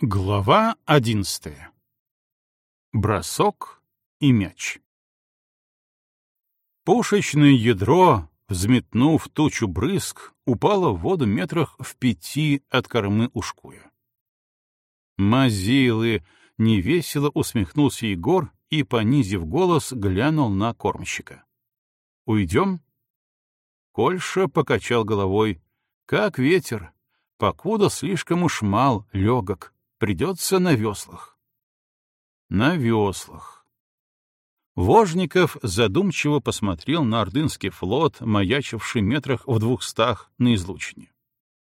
Глава одиннадцатая. Бросок и мяч. Пушечное ядро, взметнув тучу брызг, упало в воду метрах в пяти от кормы ушкуя. «Мазилы!» — невесело усмехнулся Егор и, понизив голос, глянул на кормщика. «Уйдем?» Кольша покачал головой. «Как ветер, покуда слишком уж мал, легок». Придется на веслах. На веслах. Вожников задумчиво посмотрел на Ордынский флот, маячивший метрах в двухстах на излучине.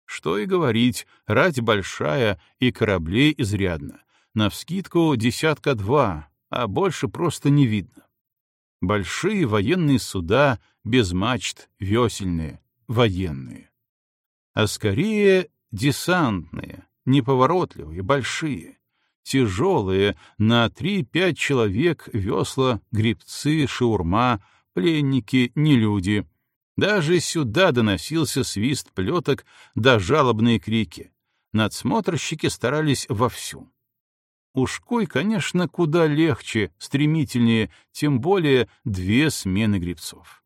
Что и говорить, рать большая и кораблей изрядно. Навскидку десятка два, а больше просто не видно. Большие военные суда, без мачт, весельные, военные. А скорее десантные, неповоротливые, большие, тяжелые, на три-пять человек весла, грибцы, шаурма, пленники, нелюди. Даже сюда доносился свист плеток да жалобные крики. Надсмотрщики старались вовсю. Ушкой, конечно, куда легче, стремительнее, тем более две смены грибцов.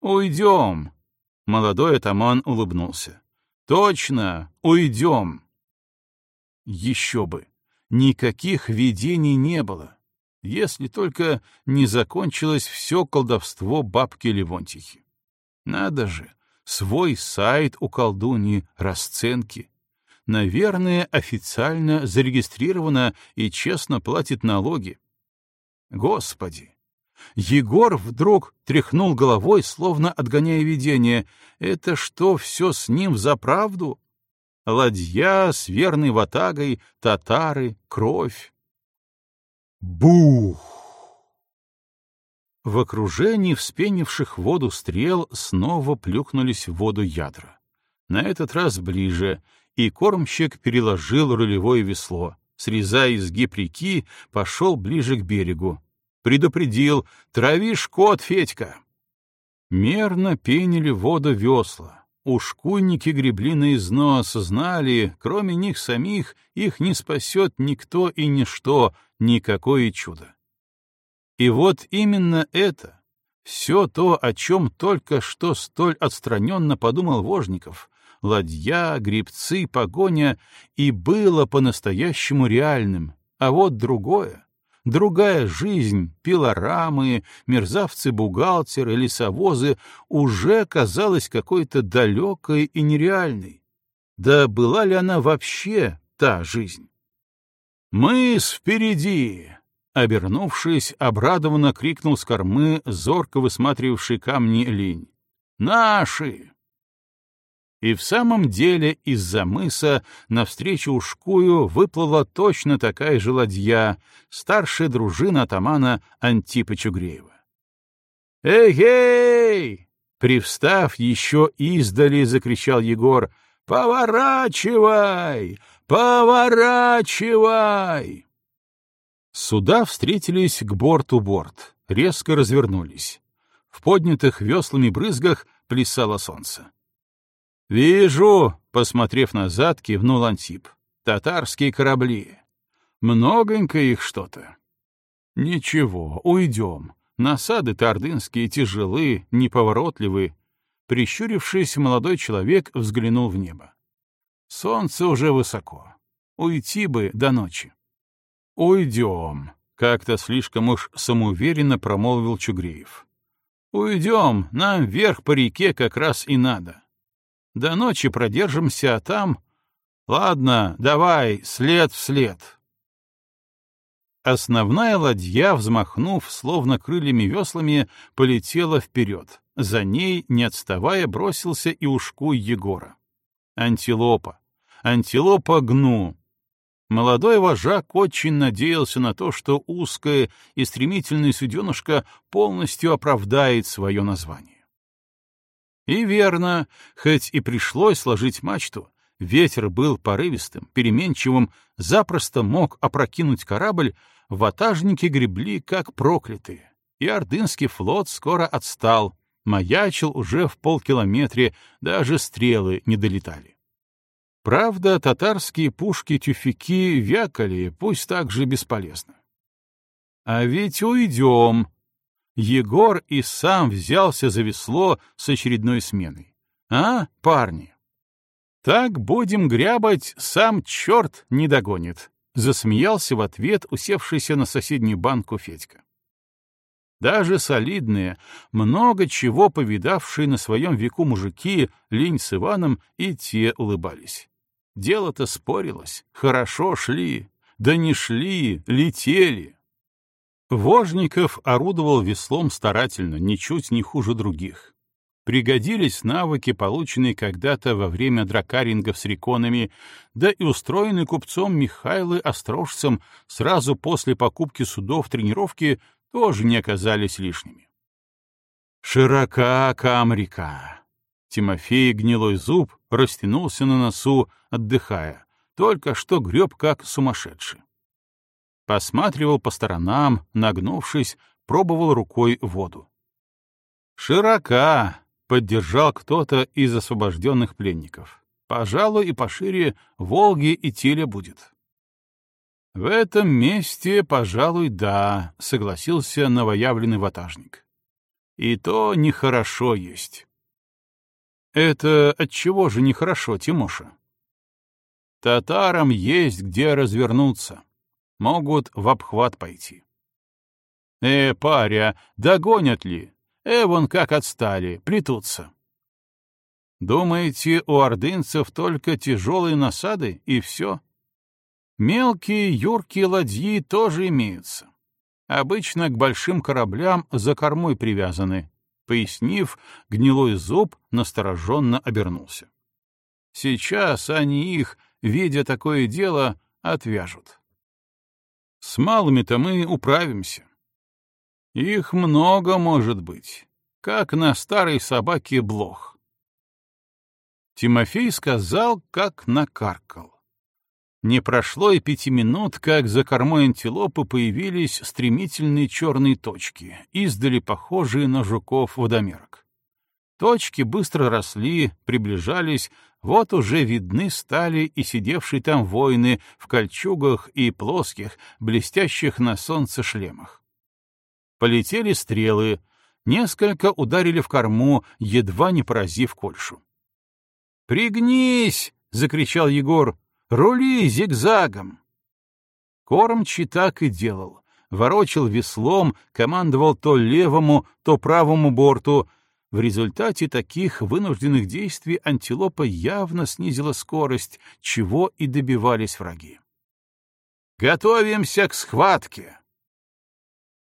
«Уйдем!» — молодой атаман улыбнулся. Точно, уйдем. Еще бы. Никаких видений не было, если только не закончилось все колдовство бабки Левонтихи. Надо же, свой сайт у колдуньи, расценки. Наверное, официально зарегистрировано и честно платит налоги. Господи, Егор вдруг тряхнул головой, словно отгоняя видение. Это что, все с ним за правду? Ладья с верной ватагой, татары, кровь. Бух! В окружении вспенивших воду стрел снова плюхнулись в воду ядра. На этот раз ближе, и кормщик переложил рулевое весло. Срезая изгиб реки, пошел ближе к берегу, Предупредил, травишь кот, Федька. Мерно пенили воду весла. Ушкуйники гребли на износ, знали, кроме них самих, их не спасет никто и ничто, никакое чудо. И вот именно это, все то, о чем только что столь отстраненно подумал Вожников, ладья, грибцы, погоня, и было по-настоящему реальным, а вот другое другая жизнь, пилорамы, мерзавцы-бухгалтеры, лесовозы уже казалась какой-то далекой и нереальной. Да была ли она вообще та жизнь? «Мы впереди!» Обернувшись, обрадованно крикнул с кормы зорко высматривавший камни линь. «Наши!» И в самом деле из-за мыса навстречу Ушкую выплыла точно такая же ладья, старшая дружина атамана Антипа Чугреева. «Эй-эй!» Привстав еще издали, закричал Егор. «Поворачивай! Поворачивай!» Суда встретились к борту борт, резко развернулись. В поднятых веслами брызгах плясало солнце. «Вижу», — посмотрев назад, кивнул Антип. «Татарские корабли. Многонько их что-то». «Ничего, уйдем. Насады тардынские тяжелы, неповоротливы». Прищурившись, молодой человек взглянул в небо. «Солнце уже высоко. Уйти бы до ночи». «Уйдем», — как-то слишком уж самоуверенно промолвил Чугреев. «Уйдем, нам вверх по реке как раз и надо. До ночи продержимся, а там... Ладно, давай, след в след. Основная ладья, взмахнув, словно крыльями-веслами, полетела вперед. За ней, не отставая, бросился и ушкуй Егора. Антилопа. Антилопа гну. Молодой вожак очень надеялся на то, что узкое и стремительное суденышко полностью оправдает свое название. И верно, хоть и пришлось сложить мачту, ветер был порывистым, переменчивым, запросто мог опрокинуть корабль, ватажники гребли как проклятые, и ордынский флот скоро отстал, маячил уже в полкилометре, даже стрелы не долетали. Правда, татарские пушки-тюфяки вякали, пусть так же бесполезно. А ведь уйдем. Егор и сам взялся за весло с очередной сменой. А, парни? Так будем грябать, сам черт не догонит. Засмеялся в ответ усевшийся на соседнюю банку Федька. Даже солидные, много чего повидавшие на своем веку мужики, Лень с Иваном, и те улыбались. Дело-то спорилось, хорошо шли, да не шли, летели. Вожников орудовал веслом старательно, ничуть не хуже других. Пригодились навыки, полученные когда-то во время дракарингов с реконами, да и устроенные купцом Михайлы Острожцем сразу после покупки судов тренировки тоже не оказались лишними. Широка камрика. Тимофей гнилой зуб растянулся на носу, отдыхая, только что греб как сумасшедший. Посматривал по сторонам, нагнувшись, пробовал рукой воду. «Широка!» — поддержал кто-то из освобожденных пленников. «Пожалуй, и пошире Волги и Теля будет». «В этом месте, пожалуй, да», — согласился новоявленный ватажник. «И то нехорошо есть». «Это от чего же нехорошо, Тимоша?» «Татарам есть где развернуться. Могут в обхват пойти». «Э, паря, догонят ли? Э, вон как отстали, плетутся». «Думаете, у ордынцев только тяжелые насады, и все?» Мелкие юркие ладьи тоже имеются. Обычно к большим кораблям за кормой привязаны, Пояснив, гнилой зуб настороженно обернулся. Сейчас они их, видя такое дело, отвяжут. С малыми-то мы управимся. Их много может быть, как на старой собаке блох. Тимофей сказал, как накаркал. Не прошло и пяти минут, как за кормой антилопы появились стремительные черные точки, издали похожие на жуков-водомерок. Точки быстро росли, приближались, вот уже видны стали и сидевшие там воины в кольчугах и плоских, блестящих на солнце шлемах. Полетели стрелы, несколько ударили в корму, едва не поразив кольшу. «Пригнись!» — закричал Егор. Рули зигзагом!» Кормчий так и делал. Ворочил веслом, командовал то левому, то правому борту. В результате таких вынужденных действий антилопа явно снизила скорость, чего и добивались враги. «Готовимся к схватке!»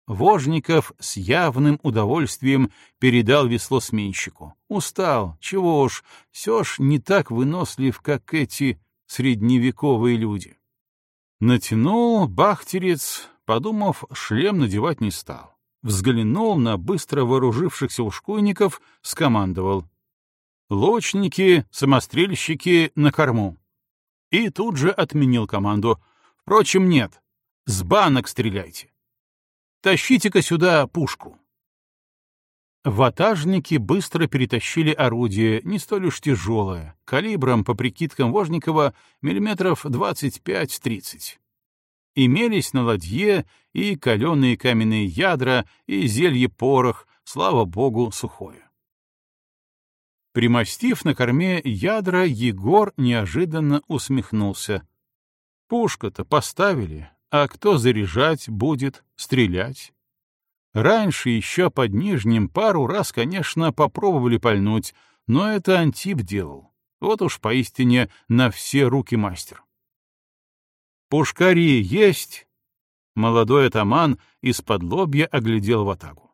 Вожников с явным удовольствием передал весло сменщику. Устал, чего уж, все ж не так вынослив, как эти средневековые люди. Натянул бахтерец, подумав, шлем надевать не стал. Взглянул на быстро вооружившихся ушкуйников, скомандовал. «Лучники, самострельщики на корму». И тут же отменил команду. «Впрочем, нет. С банок стреляйте. Тащите-ка сюда пушку». Ватажники быстро перетащили орудие, не столь уж тяжелое, калибром, по прикидкам Вожникова, миллиметров 25-30. Имелись на ладье и каленые каменные ядра, и зелье-порох, слава богу, сухое. Примостив на корме ядра, Егор неожиданно усмехнулся. Пушка-то поставили, а кто заряжать будет, стрелять? Раньше еще под Нижним пару раз, конечно, попробовали пальнуть, но это Антип делал. Вот уж поистине на все руки мастер. «Пушкари есть?» Молодой атаман из-под лобья оглядел ватагу.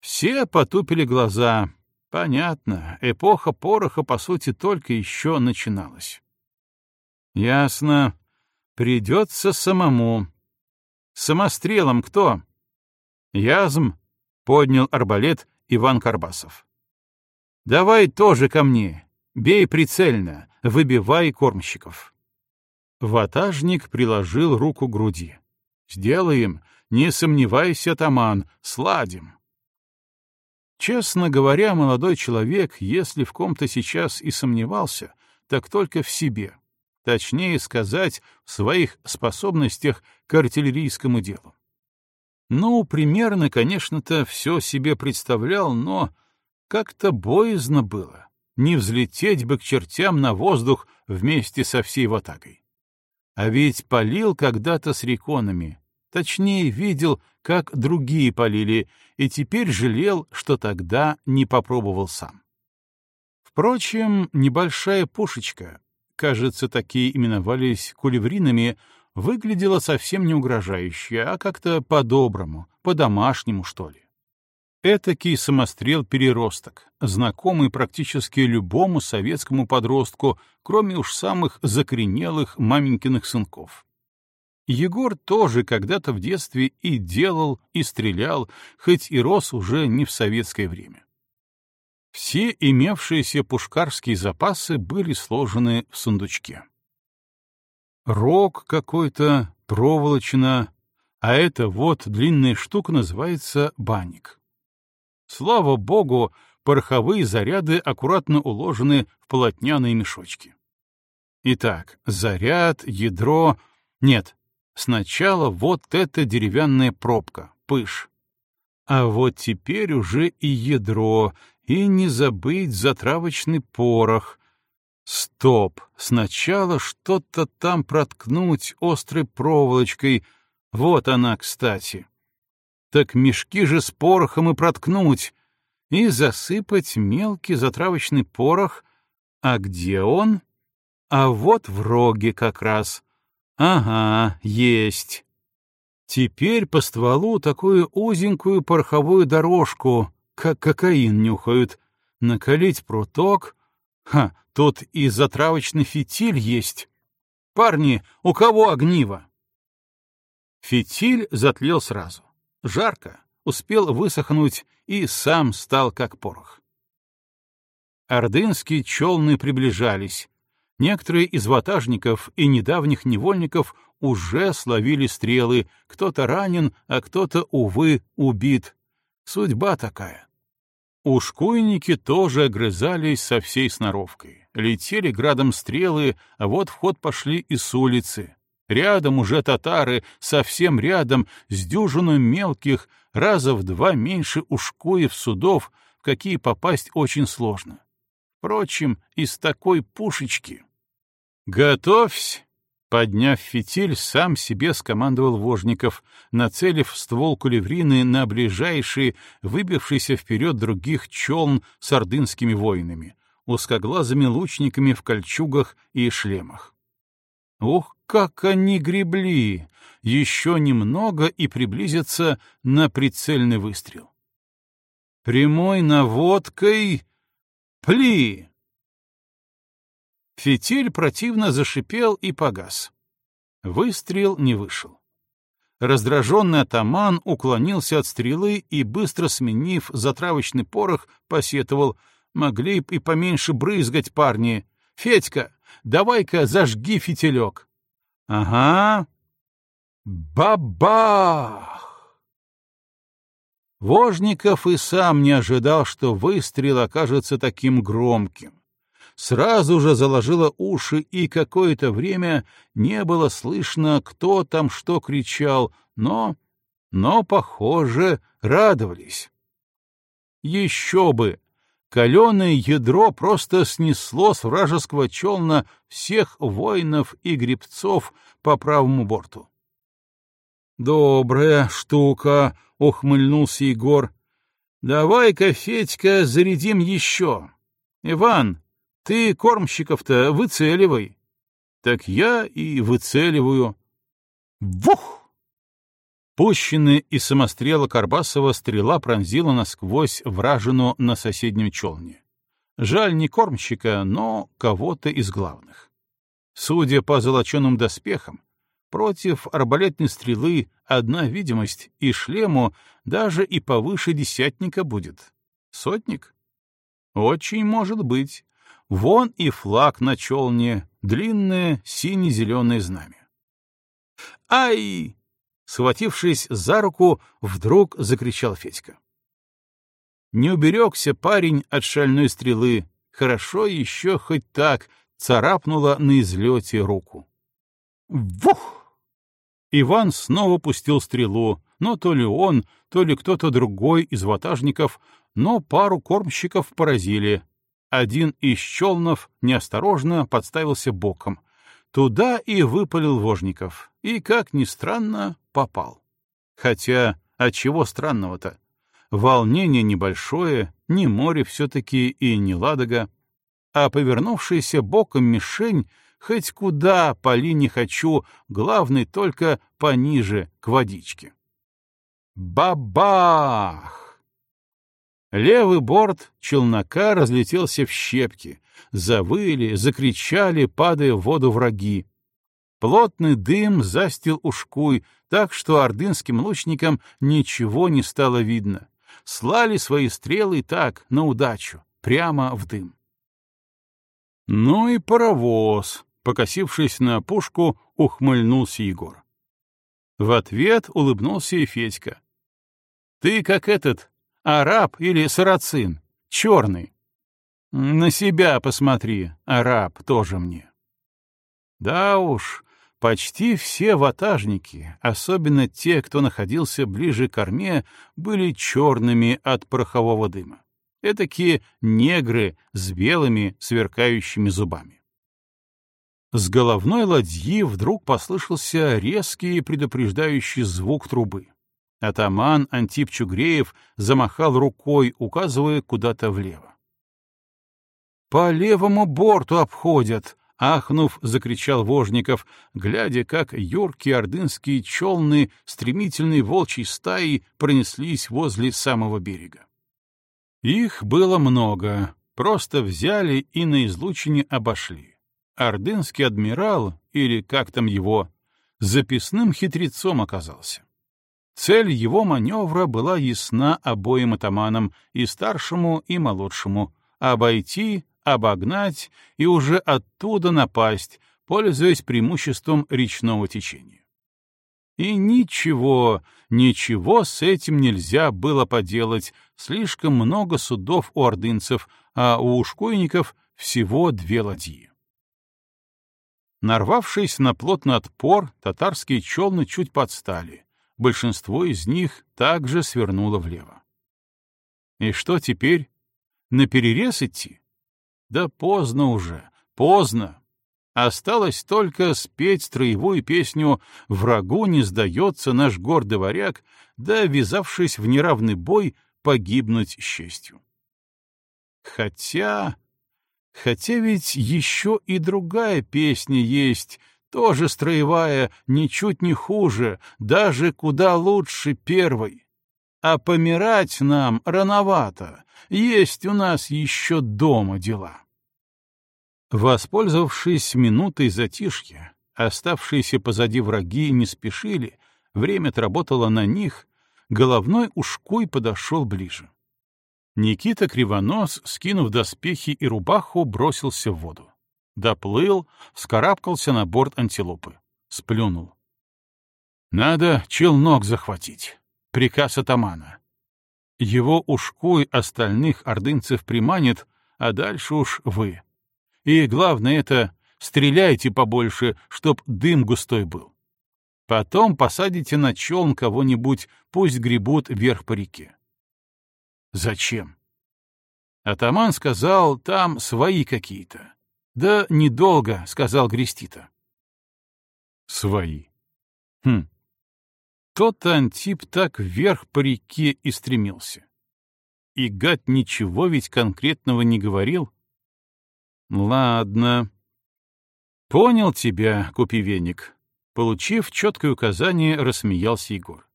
Все потупили глаза. Понятно, эпоха пороха, по сути, только еще начиналась. Ясно. Придется самому. Самострелом кто? «Язм!» — поднял арбалет Иван Карбасов. «Давай тоже ко мне. Бей прицельно, выбивай кормщиков». Ватажник приложил руку к груди. «Сделаем, не сомневайся, Таман, сладим». Честно говоря, молодой человек, если в ком-то сейчас и сомневался, так только в себе, точнее сказать, в своих способностях к артиллерийскому делу. Ну, примерно, конечно-то, все себе представлял, но как-то боязно было. Не взлететь бы к чертям на воздух вместе со всей ватагой. А ведь полил когда-то с реконами. Точнее, видел, как другие полили, и теперь жалел, что тогда не попробовал сам. Впрочем, небольшая пушечка, кажется, такие именовались кулевринами, выглядела совсем не угрожающе, а как-то по-доброму, по-домашнему, что ли. Этакий самострел-переросток, знакомый практически любому советскому подростку, кроме уж самых закоренелых маменькиных сынков. Егор тоже когда-то в детстве и делал, и стрелял, хоть и рос уже не в советское время. Все имевшиеся пушкарские запасы были сложены в сундучке. Рог какой-то, проволочина, а это вот длинная штука называется банник. Слава богу, пороховые заряды аккуратно уложены в полотняные мешочки. Итак, заряд, ядро... Нет, сначала вот эта деревянная пробка, пыш. А вот теперь уже и ядро, и не забыть затравочный порох. Стоп, сначала что-то там проткнуть острой проволочкой. Вот она, кстати так мешки же с порохом и проткнуть, и засыпать мелкий затравочный порох. А где он? А вот в роге как раз. Ага, есть. Теперь по стволу такую узенькую пороховую дорожку, как кокаин нюхают. Накалить пруток. Ха, тут и затравочный фитиль есть. Парни, у кого огниво? Фитиль затлел сразу. Жарко, успел высохнуть и сам стал как порох. Ордынские челны приближались. Некоторые из ватажников и недавних невольников уже словили стрелы, кто-то ранен, а кто-то, увы, убит. Судьба такая. Ушкуйники тоже огрызались со всей сноровкой. Летели градом стрелы, а вот в ход пошли и с улицы. Рядом уже татары, совсем рядом, с дюжину мелких, раза в два меньше ушкуев судов, в какие попасть очень сложно. Впрочем, из такой пушечки... «Готовься!» Подняв фитиль, сам себе скомандовал Вожников, нацелив ствол кулеврины на ближайший, выбившийся вперед других челн с ордынскими воинами, узкоглазыми лучниками в кольчугах и шлемах. Ух, как они гребли! Еще немного и приблизятся на прицельный выстрел. Прямой наводкой... Пли! Фитиль противно зашипел и погас. Выстрел не вышел. Раздраженный атаман уклонился от стрелы и, быстро сменив затравочный порох, посетовал, могли б и поменьше брызгать парни. «Федька, давай-ка зажги фитилек». Ага. Бабах! Вожников и сам не ожидал, что выстрел окажется таким громким. Сразу же заложило уши, и какое-то время не было слышно, кто там что кричал, но... но, похоже, радовались. Еще бы! Каленое ядро просто снесло с вражеского челна всех воинов и гребцов по правому борту. «Добрая штука!» — ухмыльнулся Егор. «Давай-ка, Федька, зарядим еще. Иван, ты кормщиков-то выцеливай». «Так я и выцеливаю». «Вух!» Пущенная из самострела Карбасова стрела пронзила насквозь вражину на соседнем челне. Жаль не кормщика, но кого-то из главных. Судя по золоченым доспехам, против арбалетной стрелы одна видимость и шлему даже и повыше десятника будет. Сотник? Очень может быть. Вон и флаг на челне, длинное сине-зеленое знамя. «Ай!» Схватившись за руку, вдруг закричал Федька. Не уберегся парень от шальной стрелы. Хорошо еще хоть так, царапнула на излете руку. Вух! Иван снова пустил стрелу, но то ли он, то ли кто-то другой из ватажников, но пару кормщиков поразили. Один из челнов неосторожно подставился боком. Туда и выпалил Вожников, и, как ни странно, попал. Хотя, от чего странного-то? Волнение небольшое, не море все-таки и не Ладога, а повернувшаяся боком мишень хоть куда пали не хочу, главный только пониже, к водичке. Бабах! Левый борт челнока разлетелся в щепки, завыли, закричали, падая в воду враги. Плотный дым застил ушкуй, так что ордынским лучникам ничего не стало видно. Слали свои стрелы так, на удачу, прямо в дым. Ну и паровоз, покосившись на пушку, ухмыльнулся Егор. В ответ улыбнулся и Федька. «Ты как этот, араб или сарацин, черный. На себя посмотри, араб тоже мне». Да уж, почти все ватажники, особенно те, кто находился ближе к корме, были черными от порохового дыма. Этакие негры с белыми сверкающими зубами. С головной ладьи вдруг послышался резкий предупреждающий звук трубы. Атаман Антип Чугреев замахал рукой, указывая куда-то влево. «По левому борту обходят!» — ахнув, закричал Вожников, глядя, как юркие ордынские челны стремительной волчьей стаи пронеслись возле самого берега. Их было много, просто взяли и на излучине обошли. Ордынский адмирал, или как там его, записным хитрецом оказался. Цель его маневра была ясна обоим атаманам, и старшему, и молодшему — обойти, обогнать и уже оттуда напасть, пользуясь преимуществом речного течения. И ничего, ничего с этим нельзя было поделать, слишком много судов у ордынцев, а у ушкуйников всего две ладьи. Нарвавшись на плотный отпор, татарские челны чуть подстали. Большинство из них также свернуло влево. И что теперь? На перерез идти? Да поздно уже, поздно. Осталось только спеть строевую песню «Врагу не сдается наш гордый варяг», да, ввязавшись в неравный бой, погибнуть с честью. Хотя... Хотя ведь еще и другая песня есть, тоже строевая, ничуть не хуже, даже куда лучше первой. А помирать нам рановато, есть у нас еще дома дела. Воспользовавшись минутой затишья, оставшиеся позади враги не спешили, время отработало на них, головной ушкуй подошел ближе. Никита Кривонос, скинув доспехи и рубаху, бросился в воду. Доплыл, вскарабкался на борт антилопы. Сплюнул. «Надо челнок захватить. Приказ атамана. Его ушкуй остальных ордынцев приманит, а дальше уж вы. И главное это, стреляйте побольше, чтоб дым густой был. Потом посадите на челн кого-нибудь, пусть гребут вверх по реке. Зачем? Атаман сказал, там свои какие-то. Да недолго, сказал Грестита. Свои. Хм. Тот-то Антип так вверх по реке и стремился. И гад ничего ведь конкретного не говорил. Ладно. Понял тебя, купивенник. Получив четкое указание, рассмеялся Егор.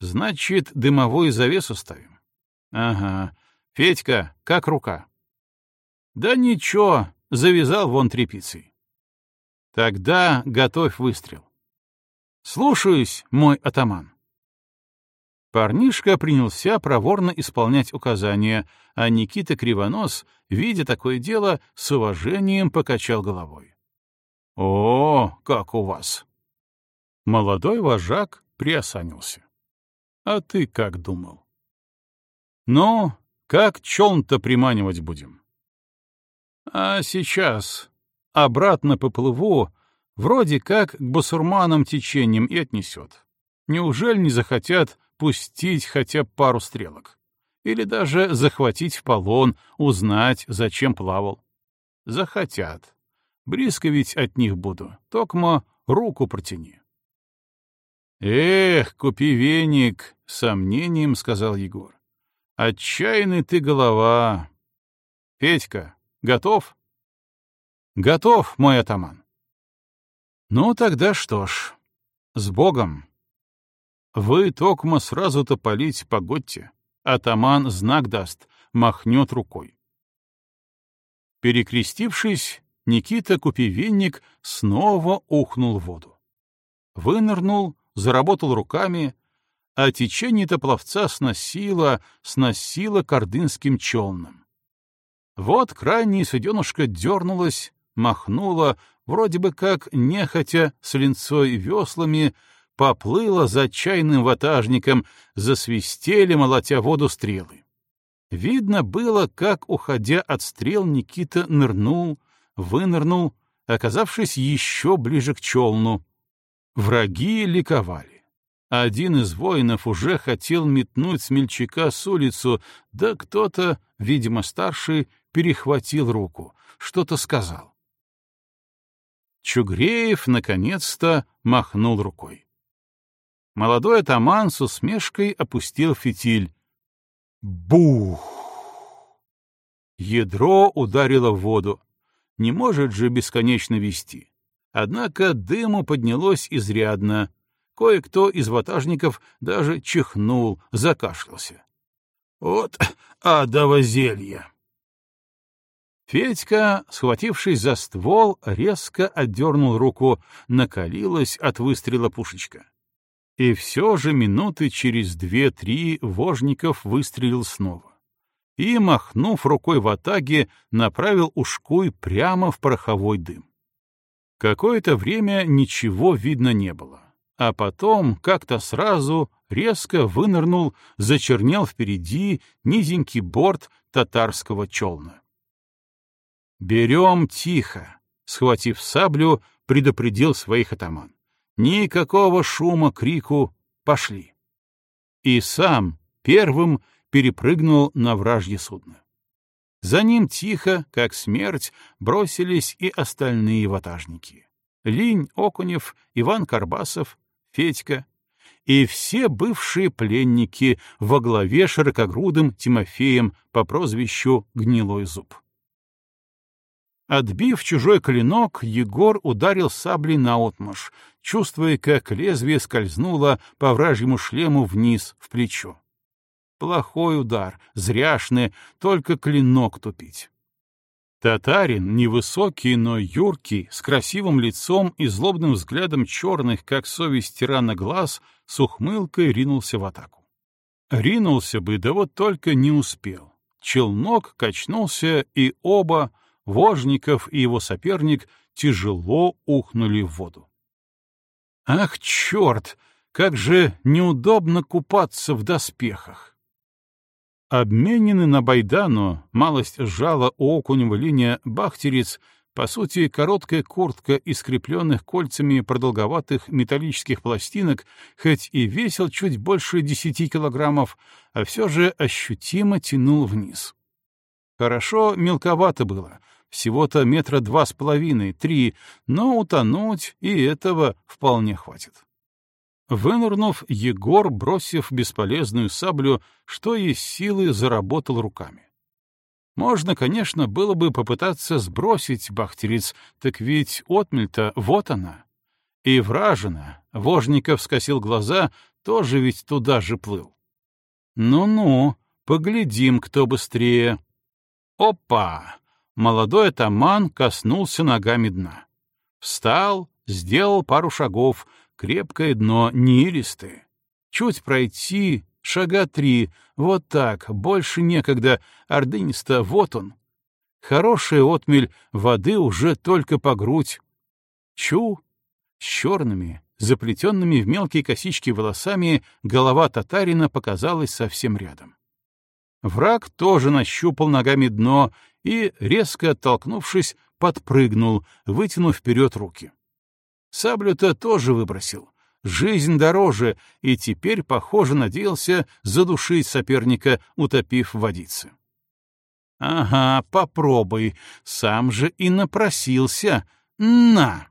Значит, дымовую завесу ставим. Ага. Федька, как рука? Да ничего, завязал вон тряпицей. Тогда готовь выстрел. Слушаюсь, мой атаман. Парнишка принялся проворно исполнять указания, а Никита Кривонос, видя такое дело, с уважением покачал головой. «О, как у вас!» Молодой вожак приосанился. «А ты как думал?» «Ну, как челн-то приманивать будем?» «А сейчас обратно поплыву, вроде как к басурманам течением и отнесет. Неужели не захотят пустить хотя пару стрелок? Или даже захватить в полон, узнать, зачем плавал? Захотят. Близко ведь от них буду, токмо руку протяни. «Эх, купи веник!» — сомнением сказал Егор. «Отчаянный ты голова! Петька, готов?» «Готов, мой атаман». «Ну, тогда что ж, с Богом!» «Вы, Токма, сразу-то полить погодьте. Атаман знак даст, махнет рукой». Перекрестившись, Никита Купивенник снова ухнул в воду. Вынырнул, заработал руками, а течение-то пловца сносило, сносило кордынским челном. Вот крайняя суденушка дернулась, махнула, вроде бы как нехотя с линцой веслами, поплыла за чайным ватажником, засвистели, молотя воду стрелы. Видно было, как, уходя от стрел, Никита нырнул, вынырнул, оказавшись еще ближе к челну. Враги ликовали. Один из воинов уже хотел метнуть смельчака с улицу, да кто-то, видимо, старший, перехватил руку, что-то сказал. Чугреев наконец-то махнул рукой. Молодой атаман с усмешкой опустил фитиль. Бух! Ядро ударило в воду. Не может же бесконечно вести. Однако дыму поднялось изрядно. Кое-кто из ватажников даже чихнул, закашлялся. Вот адово зелье! Федька, схватившись за ствол, резко отдернул руку, накалилась от выстрела пушечка. И все же минуты через две-три Вожников выстрелил снова. И, махнув рукой в атаге, направил ушкуй прямо в пороховой дым. Какое-то время ничего видно не было, а потом как-то сразу резко вынырнул, зачернел впереди низенький борт татарского челна. «Берем тихо», — схватив саблю, предупредил своих атаман. «Никакого шума, крику, пошли». И сам первым перепрыгнул на вражье судно. За ним тихо, как смерть, бросились и остальные ватажники. Линь Окунев, Иван Карбасов, Федька и все бывшие пленники во главе широкогрудым Тимофеем по прозвищу Гнилой Зуб. Отбив чужой клинок, Егор ударил саблей наотмашь, чувствуя, как лезвие скользнуло по вражьему шлему вниз, в плечо. Плохой удар, зряшный, только клинок тупить. Татарин, невысокий, но юркий, с красивым лицом и злобным взглядом черных, как совесть тирана глаз, с ухмылкой ринулся в атаку. Ринулся бы, да вот только не успел. Челнок качнулся, и оба, Вожников и его соперник, тяжело ухнули в воду. Ах, черт! Как же неудобно купаться в доспехах! Обменены на байдану, малость сжала у окунева линия бахтерец, по сути, короткая куртка из скрепленных кольцами продолговатых металлических пластинок, хоть и весил чуть больше десяти килограммов, а все же ощутимо тянул вниз. Хорошо мелковато было, всего-то метра два с половиной, три, но утонуть и этого вполне хватит. Вынурнув, Егор, бросив бесполезную саблю, что есть силы, заработал руками. Можно, конечно, было бы попытаться сбросить бахтериц, так ведь отмель-то вот она. И вражина, Вожников скосил глаза, тоже ведь туда же плыл. Ну-ну, поглядим, кто быстрее. Опа! Молодой атаман коснулся ногами дна. Встал, сделал пару шагов, Крепкое дно, неилистое. Чуть пройти, шага три, вот так, больше некогда, ордынисто, вот он. Хорошая отмель, воды уже только по грудь. Чу! С черными, заплетенными в мелкие косички волосами, голова татарина показалась совсем рядом. Враг тоже нащупал ногами дно и, резко оттолкнувшись, подпрыгнул, вытянув вперед руки. Саблю-то тоже выбросил. Жизнь дороже, и теперь, похоже, надеялся задушить соперника, утопив в водице. Ага, попробуй, сам же и напросился. На!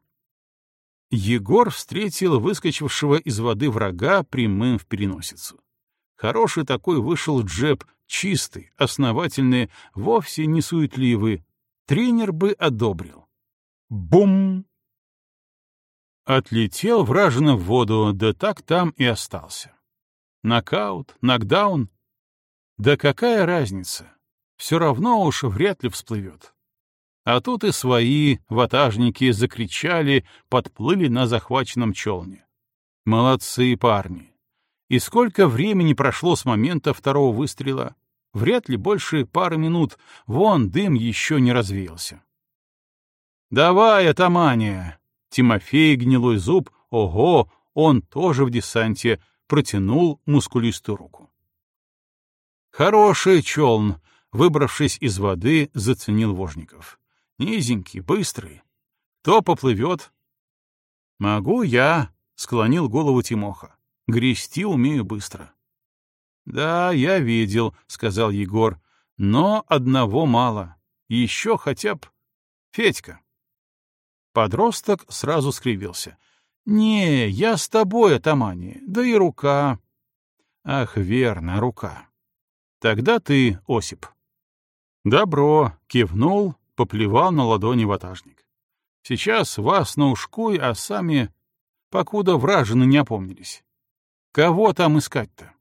Егор встретил выскочившего из воды врага прямым в переносицу. Хороший такой вышел джеб, чистый, основательный, вовсе не суетливый. Тренер бы одобрил. Бум! Отлетел вражина в воду, да так там и остался. Нокаут, нокдаун. Да какая разница? Все равно уж вряд ли всплывет. А тут и свои ватажники закричали, подплыли на захваченном челне. Молодцы парни. И сколько времени прошло с момента второго выстрела? Вряд ли больше пары минут. Вон дым еще не развеялся. «Давай, атамания!» Тимофей гнилой зуб, ого, он тоже в десанте, протянул мускулистую руку. Хороший челн, выбравшись из воды, заценил Вожников. Низенький, быстрый. Кто поплывет? Могу я, склонил голову Тимоха. Грести умею быстро. Да, я видел, сказал Егор, но одного мало. Еще хотя бы Федька. Подросток сразу скривился. «Не, я с тобой, Атамани, да и рука». «Ах, верно, рука. Тогда ты, Осип». «Добро», — кивнул, поплевал на ладони ватажник. «Сейчас вас наушкуй, а сами, покуда вражины не опомнились. Кого там искать-то?»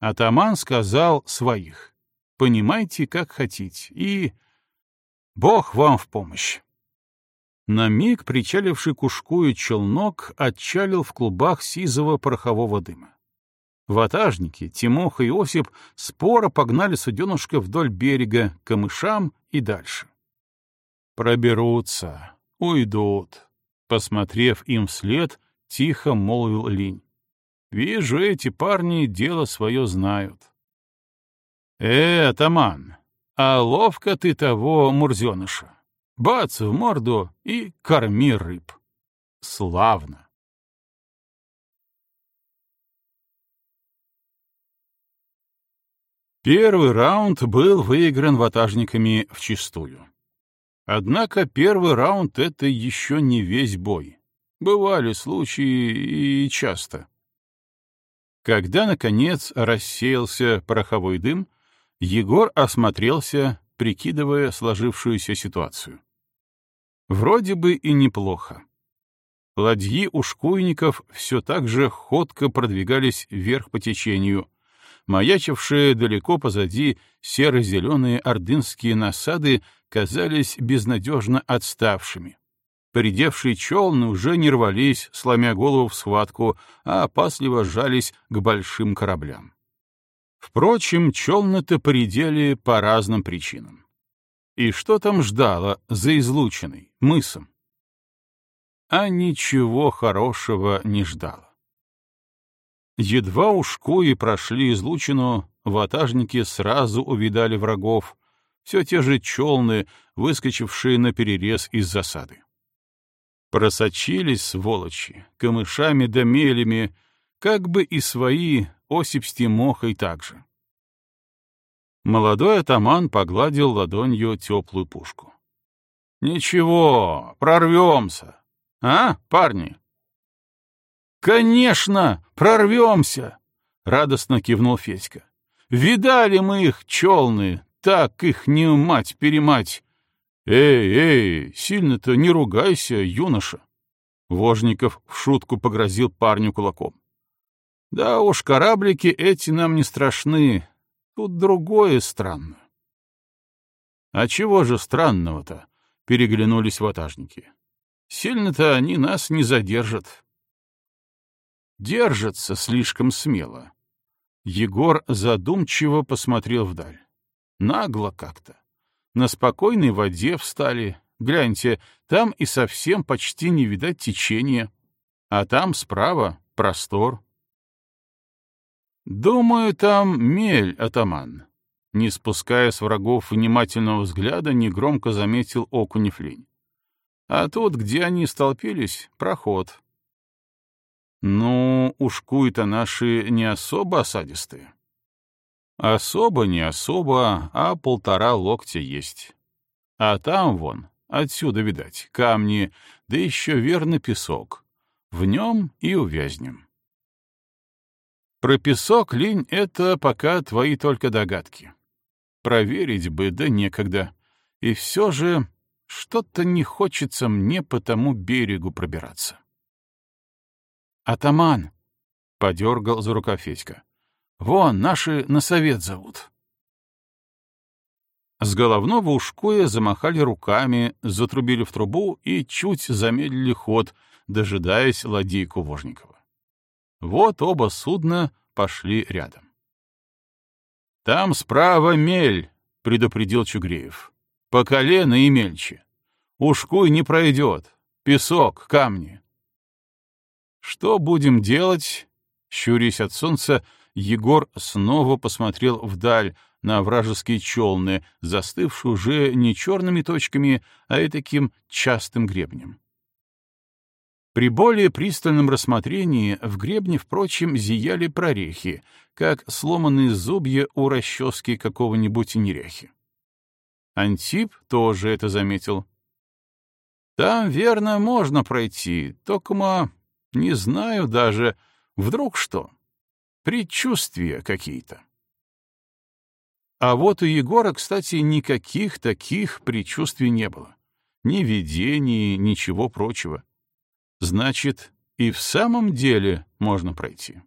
Атаман сказал своих. «Понимайте, как хотите, и... Бог вам в помощь». На миг причаливший к ушкую челнок отчалил в клубах сизого порохового дыма. Ватажники, Тимоха и Осип споро погнали суденушка вдоль берега, к камышам и дальше. «Проберутся, уйдут», — посмотрев им вслед, тихо молвил Линь. «Вижу, эти парни дело свое знают». «Э, атаман, а ловко ты того мурзеныша. Бац в морду и корми рыб. Славно. Первый раунд был выигран ватажниками вчистую. Однако первый раунд — это еще не весь бой. Бывали случаи и часто. Когда, наконец, рассеялся пороховой дым, Егор осмотрелся, прикидывая сложившуюся ситуацию. Вроде бы и неплохо. Ладьи ушкуйников все так же ходко продвигались вверх по течению. Маячившие далеко позади серо-зеленые ордынские насады казались безнадежно отставшими. Поредевшие челны уже не рвались, сломя голову в схватку, а опасливо сжались к большим кораблям. Впрочем, челны-то поредели по разным причинам. И что там ждало за излученной, мысом? А ничего хорошего не ждало. Едва ушкуи прошли излучину, ватажники сразу увидали врагов, все те же челны, выскочившие на перерез из засады. Просочились, сволочи, камышами да мелями, как бы и свои Осип с Тимохой также. Молодой атаман погладил ладонью теплую пушку. «Ничего, прорвемся. А, парни?» «Конечно, прорвемся!» — радостно кивнул Федька. «Видали мы их, челны, так их не мать-перемать!» «Эй, эй, сильно-то не ругайся, юноша!» Вожников в шутку погрозил парню кулаком. «Да уж, кораблики эти нам не страшны, Тут другое странно. А чего же странного-то? Переглянулись ватажники. Сильно-то они нас не задержат. Держатся слишком смело. Егор задумчиво посмотрел вдаль. Нагло как-то. На спокойной воде встали. Гляньте, там и совсем почти не видать течения. А там справа простор. «Думаю, там мель, атаман. не спуская с врагов внимательного взгляда, негромко заметил Окунев лень. А тут, где они столпились, проход. Ну, ушкуи-то наши не особо осадистые. Особо, не особо, а полтора локтя есть. А там вон, отсюда, видать, камни, да еще верно песок. В нем и увязнем. Про песок, лень, это пока твои только догадки. Проверить бы, да некогда. И все же что-то не хочется мне по тому берегу пробираться. «Атаман!» — подергал за рукав Федька. «Вон, наши на совет зовут». С головного ушкуя замахали руками, затрубили в трубу и чуть замедлили ход, дожидаясь ладейку Вожникова. Вот оба судна пошли рядом. «Там справа мель», — предупредил Чугреев. «По колено и мельче. Ушкуй не пройдет. Песок, камни». «Что будем делать?» Щурясь от солнца, Егор снова посмотрел вдаль, на вражеские челны, застывшие уже не черными точками, а и таким частым гребнем. При более пристальном рассмотрении в гребне, впрочем, зияли прорехи, как сломанные зубья у расчески какого-нибудь неряхи. Антип тоже это заметил. «Там, верно, можно пройти, только не знаю даже, вдруг что. Предчувствия какие-то». А вот у Егора, кстати, никаких таких предчувствий не было. Ни видений, ничего прочего. Значит, и в самом деле можно пройти.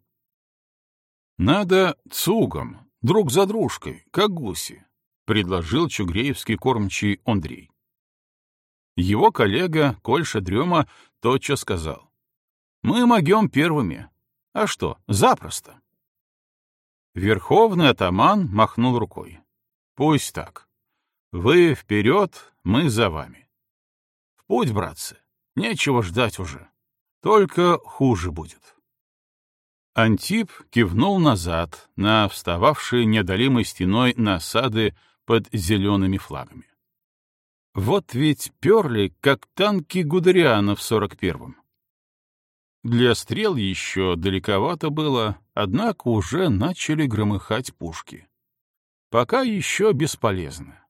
Надо цугом, друг за дружкой, как гуси, предложил чугреевский кормчий Андрей. Его коллега Кольша Дрема тотчас сказал. «Мы могем первыми. А что, запросто». Верховный атаман махнул рукой. «Пусть так. Вы вперед, мы за вами. В путь, братцы, нечего ждать уже. Только хуже будет». Антип кивнул назад на встававшие неодолимой стеной насады под зелеными флагами. Вот ведь перли, как танки Гудериана в сорок первом. Для стрел еще далековато было, однако уже начали громыхать пушки. Пока еще бесполезно.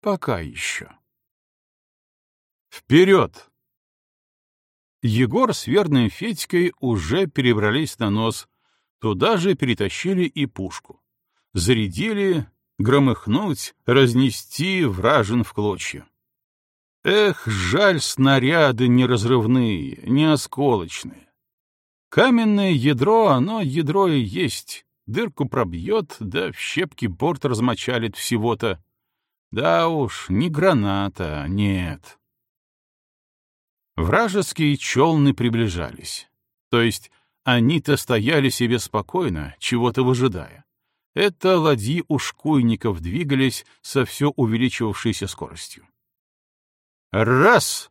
Пока еще. Вперед! Егор с верным Федькой уже перебрались на нос, туда же перетащили и пушку. Зарядили, громыхнуть, разнести вражен в клочья. Эх, жаль, снаряды не разрывные, не осколочные. Каменное ядро, оно ядро и есть. Дырку пробьет, да в щепки борт размочалит всего-то. Да уж, не граната, нет. Вражеские челны приближались. То есть они-то стояли себе спокойно, чего-то выжидая. Это ладьи ушкуйников двигались со все увеличивавшейся скоростью. Раз!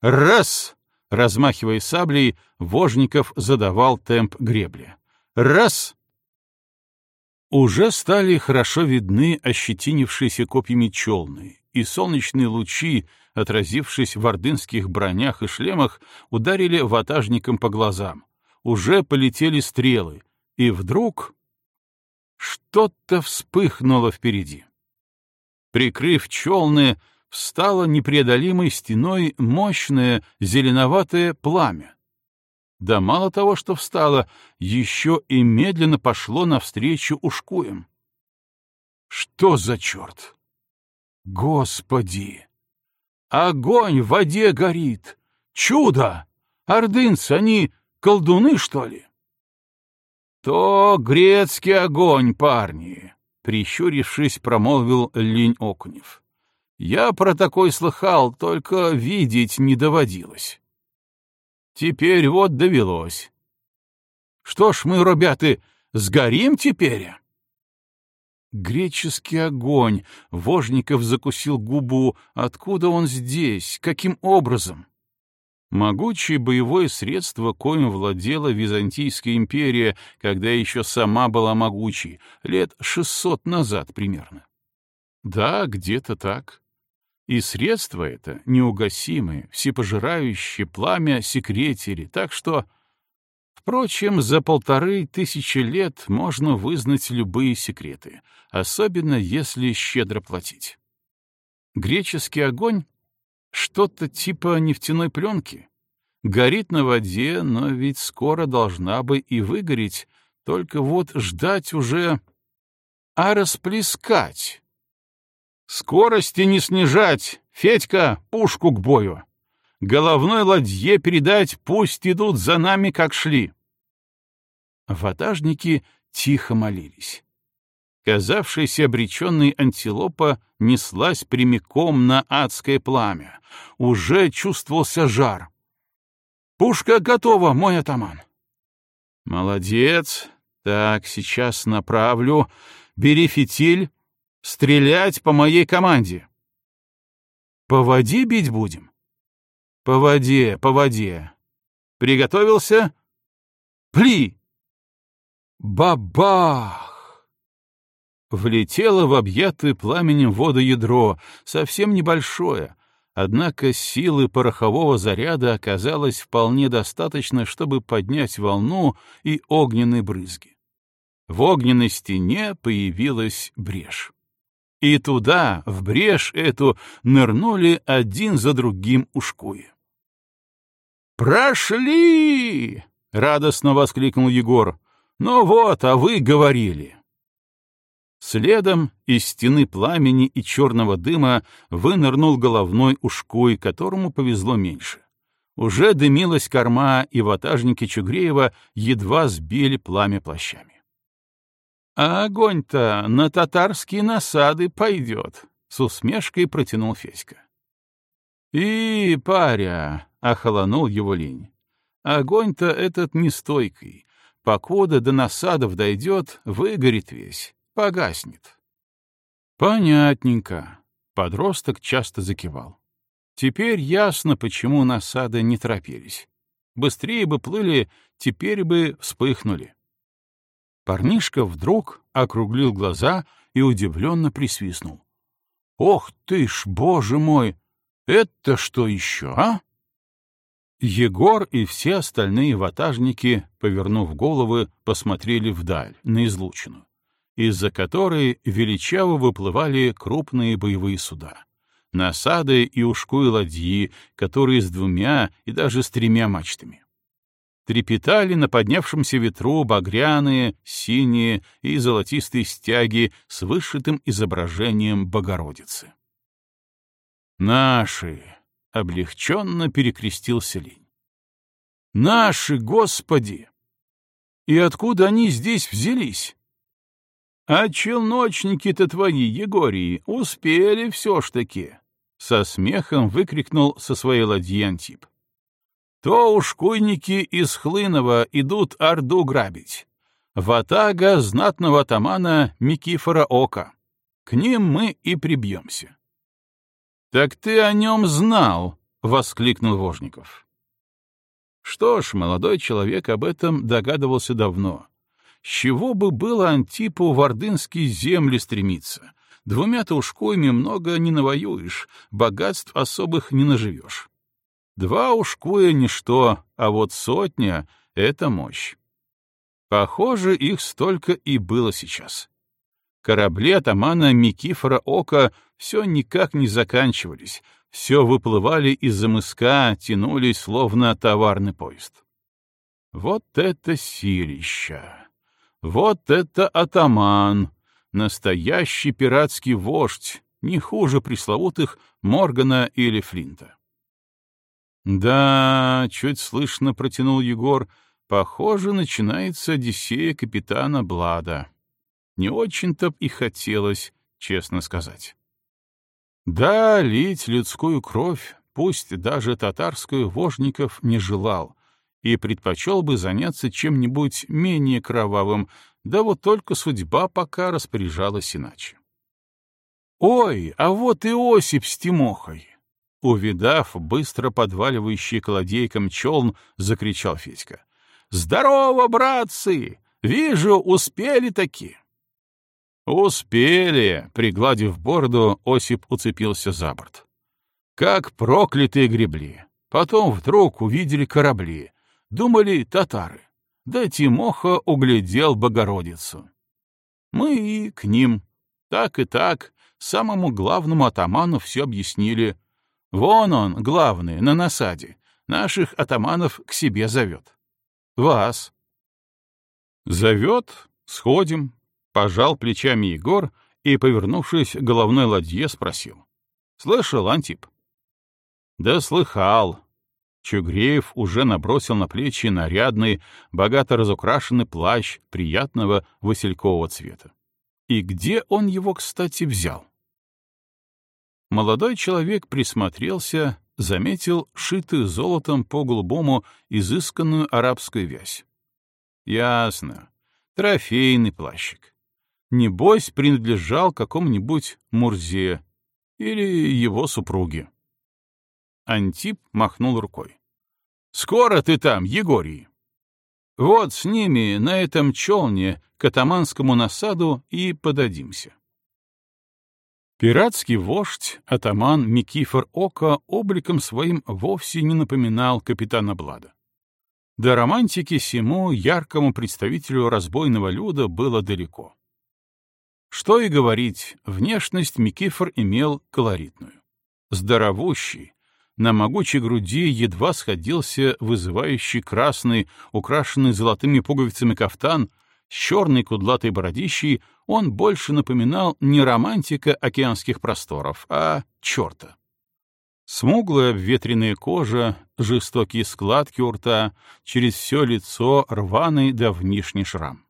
Раз! Размахивая саблей, Вожников задавал темп гребли. Раз! Уже стали хорошо видны ощетинившиеся копьями челны, и солнечные лучи, отразившись в ордынских бронях и шлемах, ударили ватажникам по глазам. Уже полетели стрелы, и вдруг что-то вспыхнуло впереди. Прикрыв челны, встало непреодолимой стеной мощное зеленоватое пламя. Да мало того, что встало, еще и медленно пошло навстречу ушкуем. Что за черт? Господи! Огонь в воде горит! Чудо! Ордынцы, они колдуны, что ли? То грецкий огонь, парни! Прищурившись, промолвил Линь Окунев. Я про такой слыхал, только видеть не доводилось. Теперь вот довелось. Что ж мы, ребята, сгорим теперь? Греческий огонь. Вожников закусил губу. Откуда он здесь? Каким образом? Могучее боевое средство, коим владела Византийская империя, когда еще сама была могучей, лет шестьсот назад примерно. Да, где-то так. И средство это неугасимое, всепожирающее пламя секретери, так что... Впрочем, за полторы тысячи лет можно вызнать любые секреты, особенно если щедро платить. Греческий огонь что-то типа нефтяной пленки. Горит на воде, но ведь скоро должна бы и выгореть, только вот ждать уже... А расплескать? Скорости не снижать! Федька, пушку к бою! Головной ладье передать, пусть идут за нами, как шли. Ватажники тихо молились казавшаяся обреченной антилопа неслась прямиком на адское пламя. Уже чувствовался жар. «Пушка готова, мой атаман!» «Молодец! Так, сейчас направлю. Бери фитиль. Стрелять по моей команде!» «По воде бить будем?» «По воде, по воде. Приготовился? Пли!» «Бабах!» влетело в объятое пламенем водоядро, совсем небольшое, однако силы порохового заряда оказалось вполне достаточно, чтобы поднять волну и огненные брызги. В огненной стене появилась брешь. И туда, в брешь эту, нырнули один за другим ушкуи. «Прошли!» — радостно воскликнул Егор. «Ну вот, а вы говорили!» Следом из стены пламени и черного дыма вынырнул головной ушкуй, которому повезло меньше. Уже дымилась корма, и ватажники Чугреева едва сбили пламя плащами. — А огонь-то на татарские насады пойдет, — с усмешкой протянул Федька. — И, паря, — охолонул его лень, — огонь-то этот нестойкий, покуда до насадов дойдет, выгорит весь погаснет. Понятненько. Подросток часто закивал. Теперь ясно, почему насады не торопились. Быстрее бы плыли, теперь бы вспыхнули. Парнишка вдруг округлил глаза и удивленно присвистнул. «Ох ты ж, боже мой! Это что еще, а?» Егор и все остальные ватажники, повернув головы, посмотрели вдаль, на излучину из-за которой величаво выплывали крупные боевые суда. Насады и ушкуи ладьи, которые с двумя и даже с тремя мачтами. Трепетали на поднявшемся ветру багряные, синие и золотистые стяги с вышитым изображением Богородицы. «Наши!» — облегченно перекрестился Лень. «Наши, Господи! И откуда они здесь взялись?» А челночники-то твои, Егории, успели все ж таки, — со смехом выкрикнул со своей ладьи Антип. То уж куйники из Хлынова идут Орду грабить. Ватага знатного атамана Микифора Ока. К ним мы и прибьемся. — Так ты о нем знал, — воскликнул Вожников. Что ж, молодой человек об этом догадывался давно — с чего бы было Антипу в ордынские земли стремиться? Двумя-то ушкуями много не навоюешь, богатств особых не наживешь. Два ушкуя — ничто, а вот сотня — это мощь. Похоже, их столько и было сейчас. Корабли атамана Микифора Ока все никак не заканчивались, все выплывали из-за мыска, тянулись, словно товарный поезд. Вот это силища! Вот это атаман! Настоящий пиратский вождь, не хуже пресловутых Моргана или Флинта. «Да, чуть слышно протянул Егор, похоже, начинается Одиссея капитана Блада. Не очень-то и хотелось, честно сказать. Да, лить людскую кровь, пусть даже татарскую, вожников не желал, и предпочел бы заняться чем-нибудь менее кровавым, да вот только судьба пока распоряжалась иначе. «Ой, а вот и Осип с Тимохой! Увидав быстро подваливающий к ладейкам челн, закричал Федька. «Здорово, братцы! Вижу, успели таки!» «Успели!» — пригладив бороду, Осип уцепился за борт. «Как проклятые гребли! Потом вдруг увидели корабли. Думали татары. Да Тимоха углядел Богородицу. Мы и к ним. Так и так, самому главному атаману все объяснили. Вон он, главный, на насаде. Наших атаманов к себе зовет. Вас. Зовет, сходим. Пожал плечами Егор и, повернувшись к головной ладье, спросил. Слышал, Антип? Да слыхал. Чугреев уже набросил на плечи нарядный, богато разукрашенный плащ приятного василькового цвета. И где он его, кстати, взял? Молодой человек присмотрелся, заметил шитую золотом по голубому изысканную арабскую вязь. Ясно. Трофейный плащик. Небось, принадлежал какому-нибудь Мурзе или его супруге. Антип махнул рукой. «Скоро ты там, Егорий!» «Вот с ними на этом челне к атаманскому насаду и подадимся». Пиратский вождь, атаман Микифор Ока, обликом своим вовсе не напоминал капитана Блада. До романтики сему яркому представителю разбойного люда было далеко. Что и говорить, внешность Микифор имел колоритную. Здоровущий, на могучей груди едва сходился вызывающий красный, украшенный золотыми пуговицами кафтан, с черной кудлатой бородищей он больше напоминал не романтика океанских просторов, а черта. Смуглая обветренная кожа, жестокие складки у рта, через все лицо рваный давнишний шрам.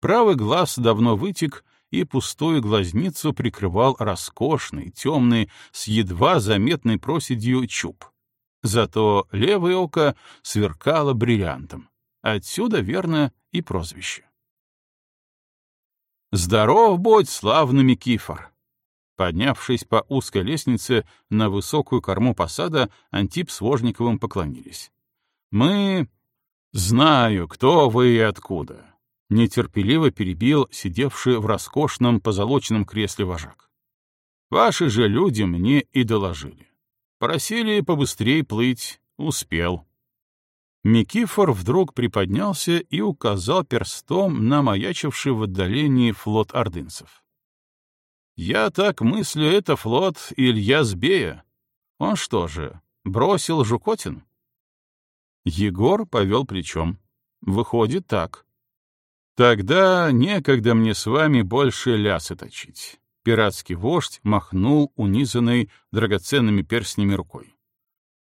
Правый глаз давно вытек, и пустую глазницу прикрывал роскошный, темный, с едва заметной проседью чуб. Зато левое око сверкало бриллиантом. Отсюда, верно, и прозвище. «Здоров будь, славный Микифор!» Поднявшись по узкой лестнице на высокую корму посада, Антип с Вожниковым поклонились. «Мы... знаю, кто вы и откуда. Нетерпеливо перебил сидевший в роскошном позолоченном кресле вожак. Ваши же люди мне и доложили. Просили побыстрее плыть, успел. Микифор вдруг приподнялся и указал перстом на маячивший в отдалении флот ордынцев. «Я так мыслю, это флот Илья Збея. Он что же, бросил Жукотин?» Егор повел плечом. «Выходит так. Тогда некогда мне с вами больше лясы точить. Пиратский вождь махнул унизанной драгоценными перстнями рукой.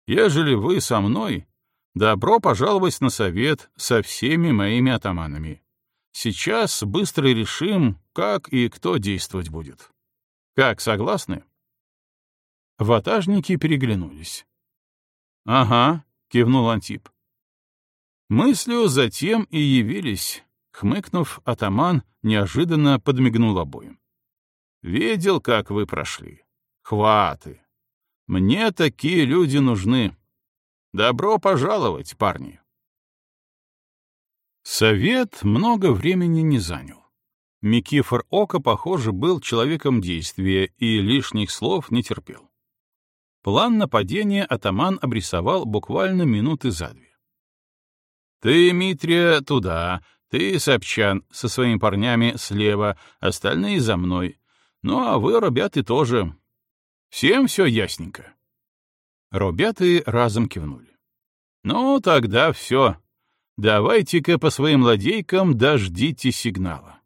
Ежели вы со мной, Добро пожаловать на совет со всеми моими атаманами. Сейчас быстро решим, как и кто действовать будет. Как, согласны? Ватажники переглянулись. — Ага, — кивнул Антип. Мыслью затем и явились. Хмыкнув, атаман неожиданно подмигнул обоим. — Видел, как вы прошли. Хваты. Мне такие люди нужны. Добро пожаловать, парни. Совет много времени не занял. Микифор Ока, похоже, был человеком действия и лишних слов не терпел. План нападения атаман обрисовал буквально минуты за две. «Ты, Митрия, туда, ты, Собчан, со своими парнями слева, остальные за мной. Ну, а вы, ребята, тоже. Всем все ясненько». Ребята разом кивнули. «Ну, тогда все. Давайте-ка по своим ладейкам дождите сигнала».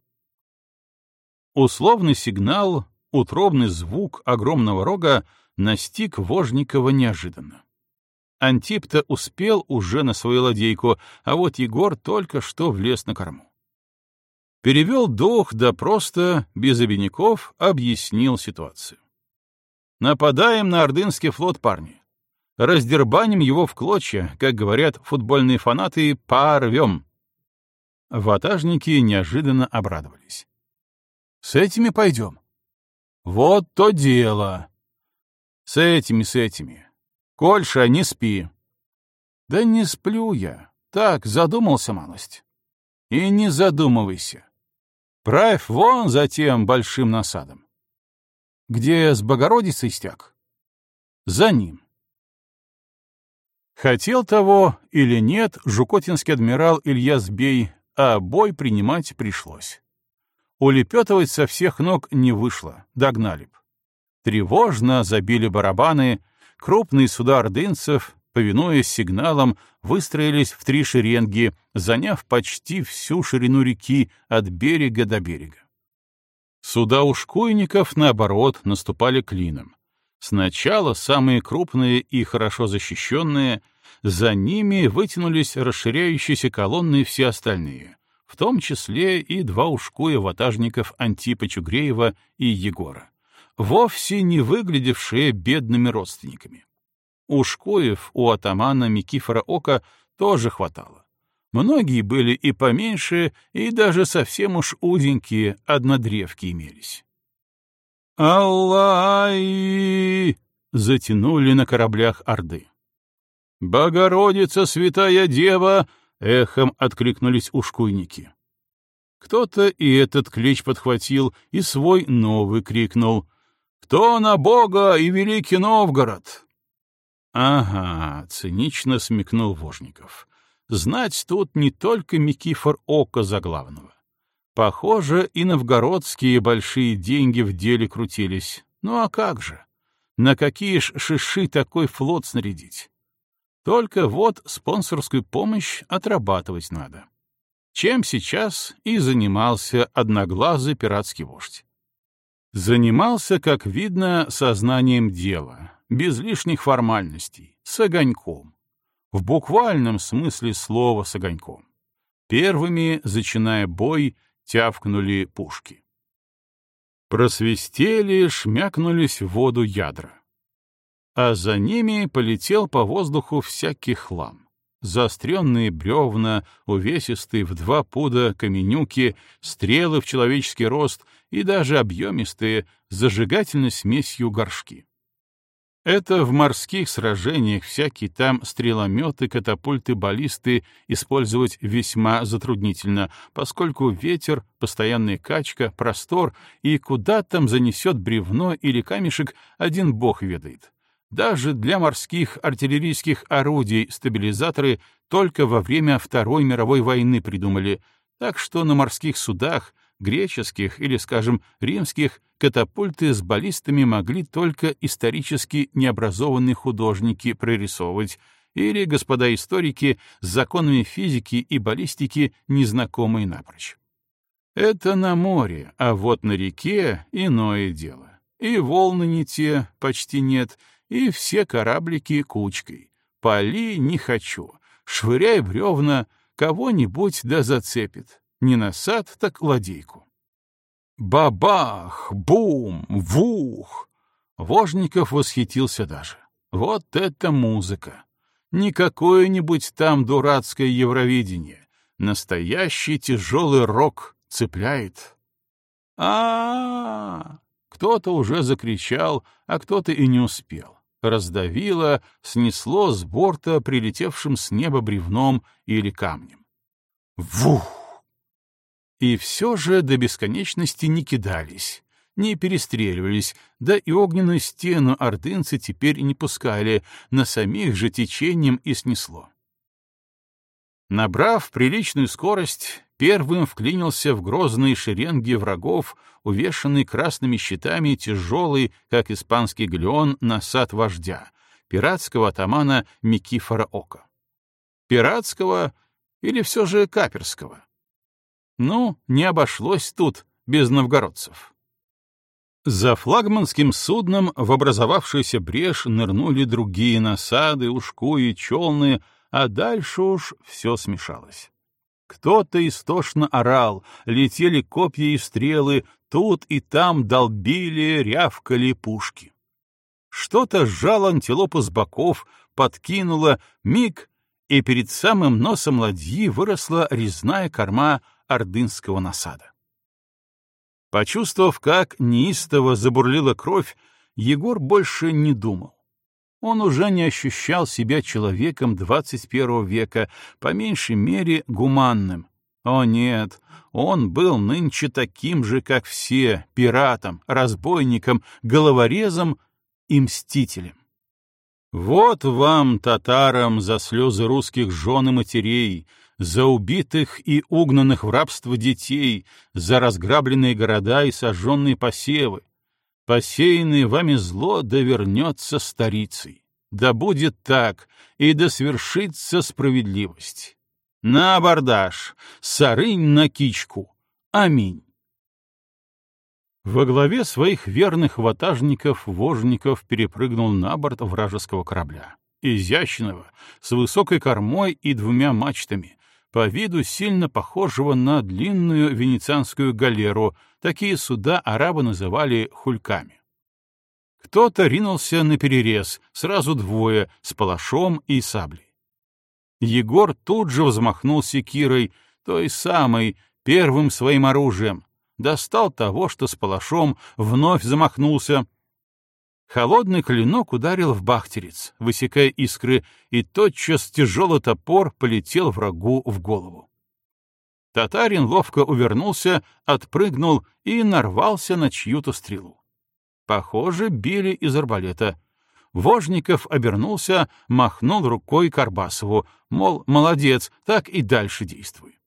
Условный сигнал, утробный звук огромного рога настиг Вожникова неожиданно. Антип-то успел уже на свою ладейку, а вот Егор только что влез на корму. Перевел дух, да просто, без обиняков, объяснил ситуацию. «Нападаем на Ордынский флот, парни раздербаним его в клочья, как говорят футбольные фанаты, порвем. Ватажники неожиданно обрадовались. «С этими пойдем». «Вот то дело!» С этими, с этими. Кольша, не спи. Да не сплю я. Так, задумался малость. И не задумывайся. Правь вон за тем большим насадом. Где с Богородицей стяг? За ним. Хотел того или нет жукотинский адмирал Илья Збей, а бой принимать пришлось. Улепетывать со всех ног не вышло, догнали б. Тревожно забили барабаны, крупные суда ордынцев, повинуясь сигналам, выстроились в три шеренги, заняв почти всю ширину реки от берега до берега. Суда ушкуйников, наоборот, наступали клином. Сначала самые крупные и хорошо защищенные, за ними вытянулись расширяющиеся колонны все остальные, в том числе и два ушкуя ватажников Антипа Чугреева и Егора, вовсе не выглядевшие бедными родственниками. Ушкуев у атамана Микифора Ока тоже хватало. Многие были и поменьше, и даже совсем уж узенькие однодревки имелись. «Аллай!» — затянули на кораблях Орды. «Богородица, святая дева!» — эхом откликнулись ушкуйники. Кто-то и этот клич подхватил, и свой новый крикнул. «Кто на Бога и Великий Новгород?» «Ага», — цинично смекнул Вожников. «Знать тут не только Микифор Ока за главного. Похоже, и новгородские большие деньги в деле крутились. Ну а как же? На какие ж шиши такой флот снарядить? Только вот спонсорскую помощь отрабатывать надо. Чем сейчас и занимался одноглазый пиратский вождь. Занимался, как видно, сознанием дела, без лишних формальностей, с огоньком. В буквальном смысле слова с огоньком. Первыми, зачиная бой, тявкнули пушки. Просвистели, шмякнулись в воду ядра. А за ними полетел по воздуху всякий хлам. Заостренные бревна, увесистые в два пуда каменюки, стрелы в человеческий рост и даже объемистые, зажигательной смесью горшки. Это в морских сражениях всякие там стрелометы, катапульты, баллисты использовать весьма затруднительно, поскольку ветер, постоянная качка, простор и куда там занесет бревно или камешек, один бог ведает. Даже для морских артиллерийских орудий стабилизаторы только во время Второй мировой войны придумали, так что на морских судах греческих или, скажем, римских, катапульты с баллистами могли только исторически необразованные художники прорисовывать или господа историки с законами физики и баллистики незнакомые напрочь. Это на море, а вот на реке иное дело. И волны не те, почти нет, и все кораблики кучкой. Пали не хочу, швыряй бревна, кого-нибудь да зацепит. Не на сад, так ладейку. Бабах! Бум! Вух! Вожников восхитился даже. Вот это музыка! Не какое-нибудь там дурацкое Евровидение. Настоящий тяжелый рок цепляет. а а! Кто-то уже закричал, а кто-то и не успел. Раздавило, снесло с борта прилетевшим с неба бревном или камнем. Вух! И все же до бесконечности не кидались, не перестреливались, да и огненную стену ордынцы теперь не пускали, на самих же течением и снесло. Набрав приличную скорость, первым вклинился в грозные шеренги врагов, увешанный красными щитами тяжелый, как испанский галеон, насад вождя, пиратского атамана Микифора Ока. Пиратского или все же каперского? Ну, не обошлось тут без новгородцев. За флагманским судном в образовавшуюся брешь нырнули другие насады, ушкуи, челны, а дальше уж все смешалось. Кто-то истошно орал, летели копья и стрелы, тут и там долбили, рявкали пушки. Что-то сжало антилопу с боков, подкинуло, миг, и перед самым носом ладьи выросла резная корма ордынского насада. Почувствовав, как неистово забурлила кровь, Егор больше не думал. Он уже не ощущал себя человеком 21 века, по меньшей мере гуманным. О нет, он был нынче таким же, как все, пиратом, разбойником, головорезом и мстителем. Вот вам, татарам, за слезы русских жен и матерей, за убитых и угнанных в рабство детей, за разграбленные города и сожженные посевы. Посеянное вами зло довернется старицей. Да будет так, и да свершится справедливость. На абордаж, сарынь на кичку. Аминь. Во главе своих верных ватажников Вожников перепрыгнул на борт вражеского корабля. Изящного, с высокой кормой и двумя мачтами, по виду сильно похожего на длинную венецианскую галеру, такие суда арабы называли хульками. Кто-то ринулся на перерез, сразу двое, с палашом и саблей. Егор тут же взмахнул секирой, той самой, первым своим оружием, достал того, что с палашом, вновь замахнулся. Холодный клинок ударил в бахтерец, высекая искры, и тотчас тяжелый топор полетел врагу в голову. Татарин ловко увернулся, отпрыгнул и нарвался на чью-то стрелу. Похоже, били из арбалета. Вожников обернулся, махнул рукой Карбасову, мол, молодец, так и дальше действуй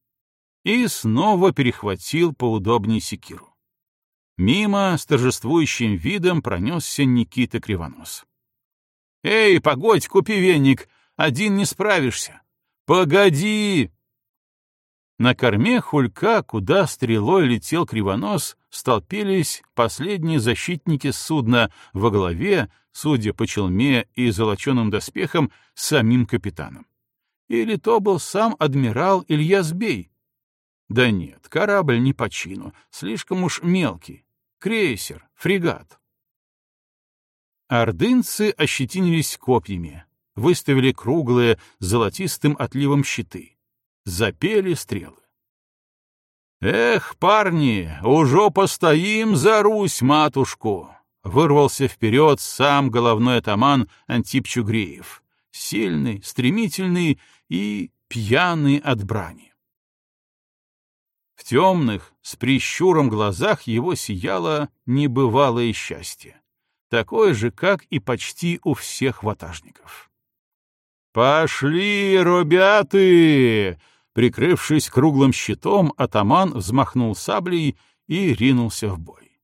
и снова перехватил поудобнее секиру. Мимо с торжествующим видом пронесся Никита Кривонос. «Эй, погодь, купи веник, один не справишься! Погоди!» На корме хулька, куда стрелой летел Кривонос, столпились последние защитники судна во главе, судя по челме и золоченым доспехам, самим капитаном. Или то был сам адмирал Илья Збей, да нет, корабль не по чину, слишком уж мелкий. Крейсер, фрегат. Ордынцы ощетинились копьями, выставили круглые золотистым отливом щиты. Запели стрелы. «Эх, парни, уже постоим за Русь, матушку!» Вырвался вперед сам головной атаман Антип Чугреев, сильный, стремительный и пьяный от брани. В темных, с прищуром глазах его сияло небывалое счастье, такое же, как и почти у всех ватажников. «Пошли, ребята!» Прикрывшись круглым щитом, атаман взмахнул саблей и ринулся в бой.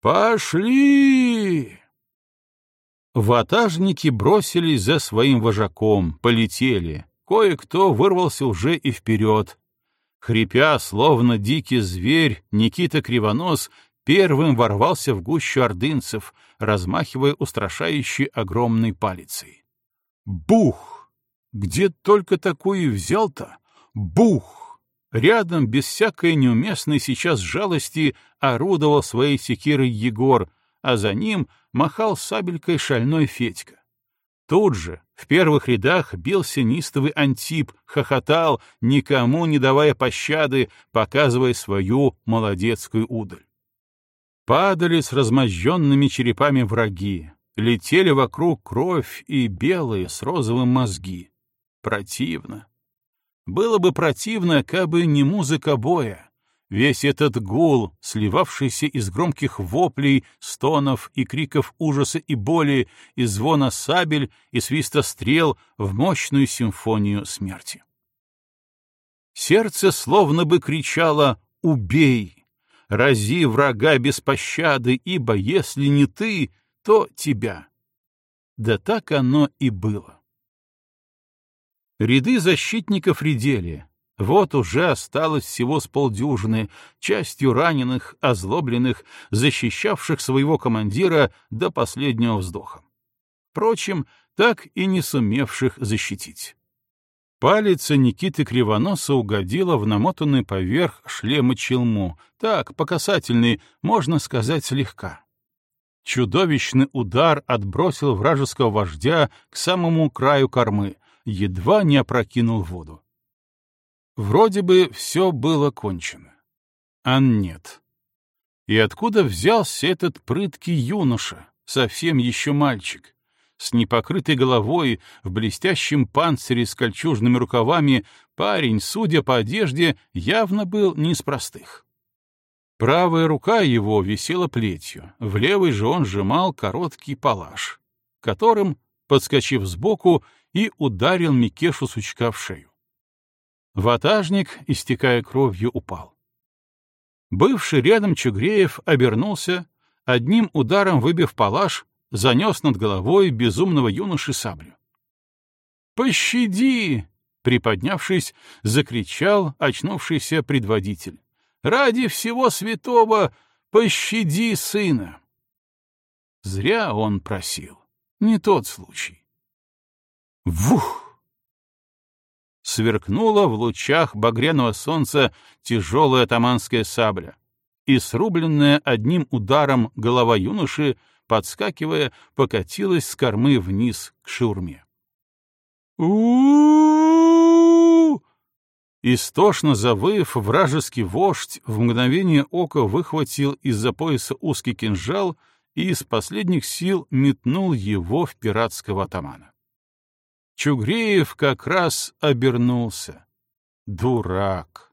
«Пошли!» Ватажники бросились за своим вожаком, полетели. Кое-кто вырвался уже и вперед, Хрипя, словно дикий зверь, Никита Кривонос первым ворвался в гущу ордынцев, размахивая устрашающей огромной палицей. Бух! Где только такую взял-то? Бух! Рядом, без всякой неуместной сейчас жалости, орудовал своей секирой Егор, а за ним махал сабелькой шальной Федька. Тут же, в первых рядах, бился нистовый Антип, хохотал, никому не давая пощады, показывая свою молодецкую удаль. Падали с размозженными черепами враги, летели вокруг кровь и белые с розовым мозги. Противно. Было бы противно, кабы не музыка боя, Весь этот гул, сливавшийся из громких воплей, стонов и криков ужаса и боли, и звона сабель и свиста стрел в мощную симфонию смерти. Сердце словно бы кричало «Убей! Рази врага без пощады, ибо если не ты, то тебя!» Да так оно и было. Ряды защитников редели, вот уже осталось всего с полдюжины, частью раненых, озлобленных, защищавших своего командира до последнего вздоха. Впрочем, так и не сумевших защитить. Палец Никиты Кривоноса угодила в намотанный поверх шлема челму, так, по касательной, можно сказать, слегка. Чудовищный удар отбросил вражеского вождя к самому краю кормы, едва не опрокинул воду. Вроде бы все было кончено. А нет. И откуда взялся этот прыткий юноша, совсем еще мальчик. С непокрытой головой, в блестящем панцире с кольчужными рукавами, парень, судя по одежде, явно был не из простых. Правая рука его висела плетью, в левой же он сжимал короткий палаш, которым, подскочив сбоку, и ударил Микешу сучка в шею. Ватажник, истекая кровью, упал. Бывший рядом Чугреев обернулся, одним ударом выбив палаш, занес над головой безумного юноши саблю. «Пощади!» — приподнявшись, закричал очнувшийся предводитель. «Ради всего святого пощади сына!» Зря он просил. Не тот случай. Вух! Сверкнула в лучах багряного солнца тяжелая таманская сабля, и срубленная одним ударом голова юноши, подскакивая, покатилась с кормы вниз к шурме. у Истошно завыв, вражеский вождь в мгновение ока выхватил из-за пояса узкий кинжал и из последних сил метнул его в пиратского атамана. Чугреев как раз обернулся. Дурак!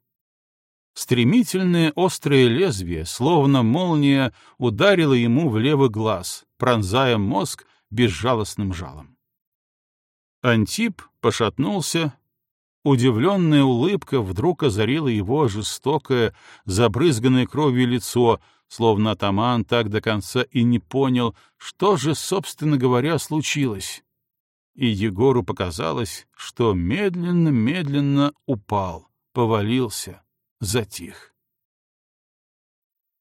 Стремительное острое лезвие, словно молния, ударило ему в левый глаз, пронзая мозг безжалостным жалом. Антип пошатнулся. Удивленная улыбка вдруг озарила его жестокое, забрызганное кровью лицо, словно атаман так до конца и не понял, что же, собственно говоря, случилось и Егору показалось, что медленно-медленно упал, повалился, затих.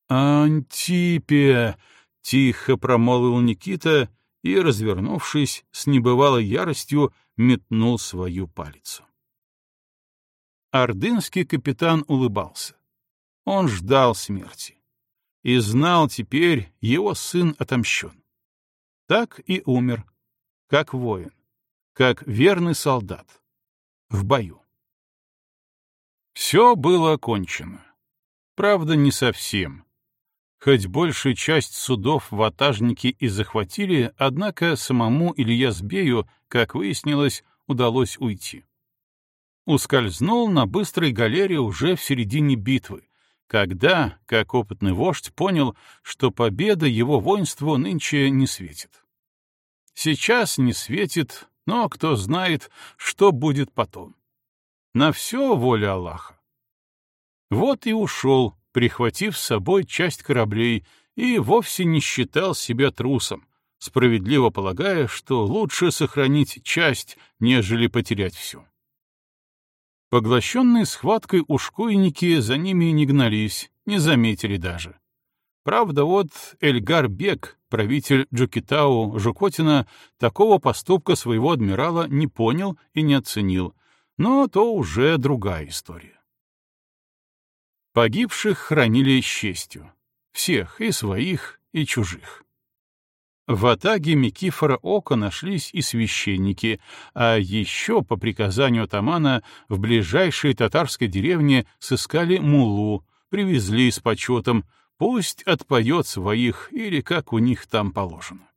«Антипия!» — тихо промолвил Никита и, развернувшись, с небывалой яростью метнул свою палицу. Ордынский капитан улыбался. Он ждал смерти и знал теперь, его сын отомщен. Так и умер, как воин как верный солдат. В бою. Все было окончено. Правда, не совсем. Хоть большую часть судов ватажники и захватили, однако самому Ильязбею, как выяснилось, удалось уйти. Ускользнул на быстрой галере уже в середине битвы, когда, как опытный вождь, понял, что победа его воинству нынче не светит. Сейчас не светит, но кто знает, что будет потом. На все воля Аллаха. Вот и ушел, прихватив с собой часть кораблей, и вовсе не считал себя трусом, справедливо полагая, что лучше сохранить часть, нежели потерять все. Поглощенные схваткой ушкуйники за ними не гнались, не заметили даже. Правда, вот Эльгар Бек, правитель Джукитау Жукотина, такого поступка своего адмирала не понял и не оценил, но то уже другая история. Погибших хранили с честью. Всех, и своих, и чужих. В Атаге Микифора Ока нашлись и священники, а еще по приказанию атамана в ближайшей татарской деревне сыскали мулу, привезли с почетом, Пусть отпоет своих или как у них там положено.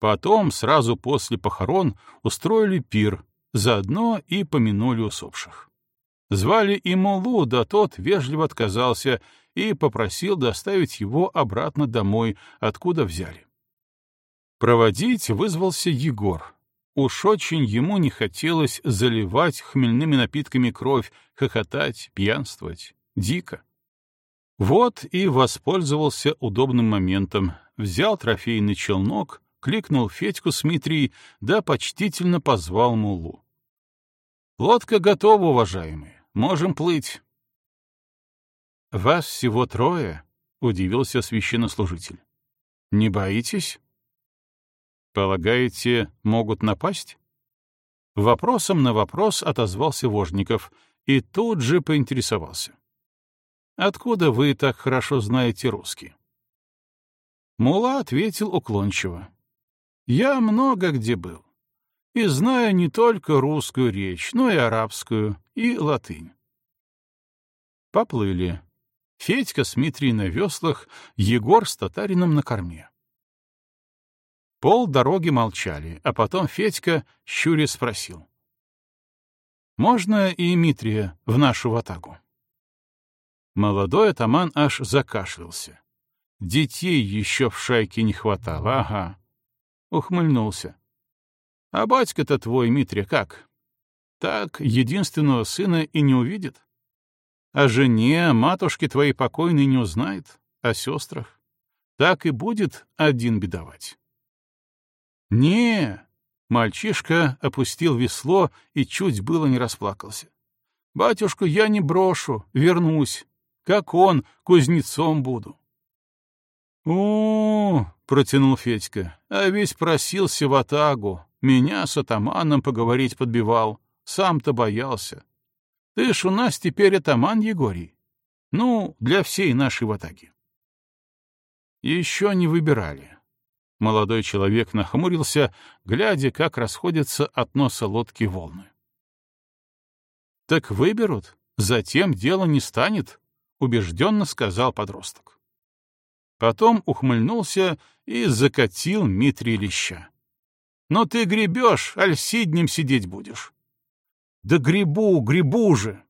Потом, сразу после похорон, устроили пир, заодно и помянули усопших. Звали и Мулу, да тот вежливо отказался и попросил доставить его обратно домой, откуда взяли. Проводить вызвался Егор. Уж очень ему не хотелось заливать хмельными напитками кровь, хохотать, пьянствовать. Дико. Вот и воспользовался удобным моментом, взял трофейный челнок, кликнул Федьку с Митрией, да почтительно позвал Мулу. «Лодка готова, уважаемые, можем плыть». «Вас всего трое?» — удивился священнослужитель. «Не боитесь?» «Полагаете, могут напасть?» Вопросом на вопрос отозвался Вожников и тут же поинтересовался. Откуда вы так хорошо знаете русский? Мула ответил уклончиво. Я много где был. И знаю не только русскую речь, но и арабскую, и латынь. Поплыли. Федька с Митрией на веслах, Егор с татарином на корме. Пол дороги молчали, а потом Федька щуря спросил. «Можно и Митрия в нашу ватагу?» Молодой атаман аж закашлялся. Детей еще в шайке не хватало, ага. Ухмыльнулся. «А батька-то твой, Митрия, как? Так единственного сына и не увидит? О жене, матушке твоей покойной не узнает, о сестрах. Так и будет один бедовать». «Не!» — мальчишка опустил весло и чуть было не расплакался. «Батюшку я не брошу, вернусь. Как он, кузнецом буду». «О, — протянул Федька, — а весь просился в атагу, меня с атаманом поговорить подбивал, сам-то боялся. Ты ж у нас теперь атаман Егорий. Ну, для всей нашей ватаги». Еще не выбирали. Молодой человек нахмурился, глядя, как расходятся от носа лодки волны. «Так выберут, затем дело не станет», — убежденно сказал подросток. Потом ухмыльнулся и закатил Митрий леща. «Но ты гребешь, аль сиднем сидеть будешь». «Да грибу, грибу же!»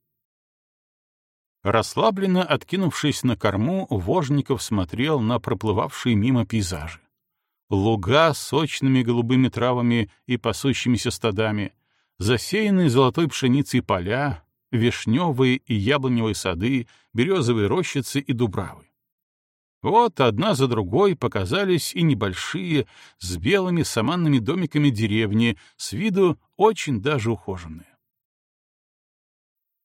Расслабленно откинувшись на корму, Вожников смотрел на проплывавшие мимо пейзажи луга с сочными голубыми травами и пасущимися стадами, засеянные золотой пшеницей поля, вишневые и яблоневые сады, березовые рощицы и дубравы. Вот одна за другой показались и небольшие, с белыми саманными домиками деревни, с виду очень даже ухоженные.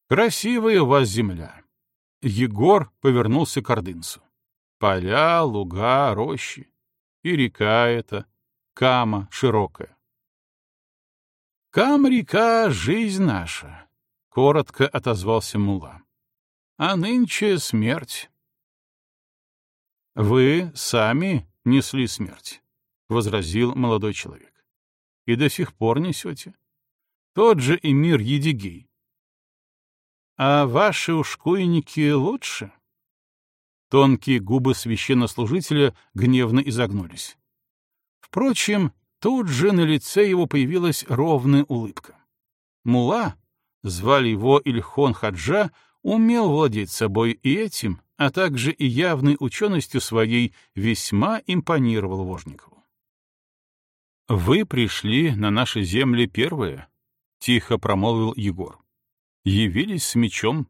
«Красивая у вас земля!» Егор повернулся к ордынцу. «Поля, луга, рощи. И река эта, Кама широкая. «Кам-река — жизнь наша», — коротко отозвался Мула. «А нынче смерть». «Вы сами несли смерть», — возразил молодой человек. «И до сих пор несете. Тот же эмир Едигей. А ваши ушкуйники лучше?» Тонкие губы священнослужителя гневно изогнулись. Впрочем, тут же на лице его появилась ровная улыбка. Мула, звали его Ильхон Хаджа, умел владеть собой и этим, а также и явной ученостью своей весьма импонировал Вожникову. «Вы пришли на наши земли первые», — тихо промолвил Егор. «Явились с мечом,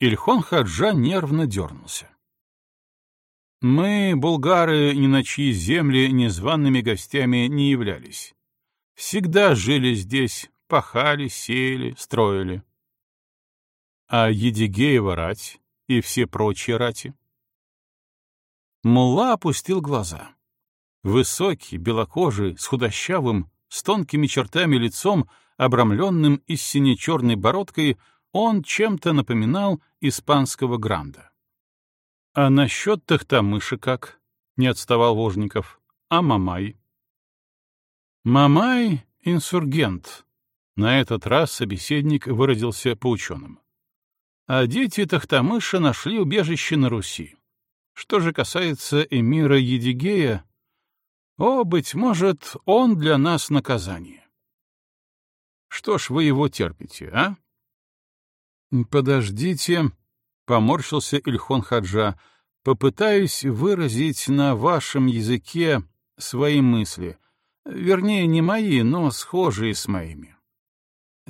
Ильхон Хаджа нервно дернулся. Мы, булгары, ни на чьи земли незваными гостями не являлись. Всегда жили здесь, пахали, сеяли, строили. А Едигеева рать и все прочие рати? Мулла опустил глаза. Высокий, белокожий, с худощавым, с тонкими чертами лицом, обрамленным и сине-черной бородкой, он чем-то напоминал испанского гранда. — А насчет Тахтамыша как? — не отставал Вожников. — А Мамай? — Мамай — инсургент. На этот раз собеседник выразился по-ученому. А дети Тахтамыша нашли убежище на Руси. Что же касается эмира Едигея, о, быть может, он для нас наказание. Что ж вы его терпите, а? «Подождите», — поморщился Ильхон Хаджа, — «попытаюсь выразить на вашем языке свои мысли. Вернее, не мои, но схожие с моими.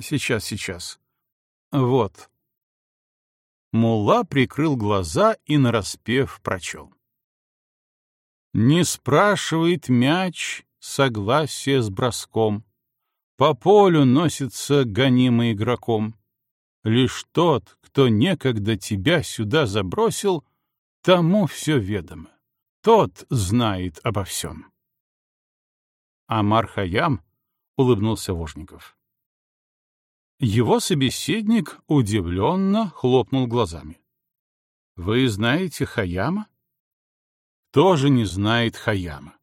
Сейчас, сейчас. Вот». Мулла прикрыл глаза и нараспев прочел. «Не спрашивает мяч согласие с броском. По полю носится гонимый игроком. Лишь тот, кто некогда тебя сюда забросил, тому все ведомо. Тот знает обо всем. Амар Хаям улыбнулся Вожников. Его собеседник удивленно хлопнул глазами. «Вы знаете Хаяма?» «Тоже не знает Хаяма».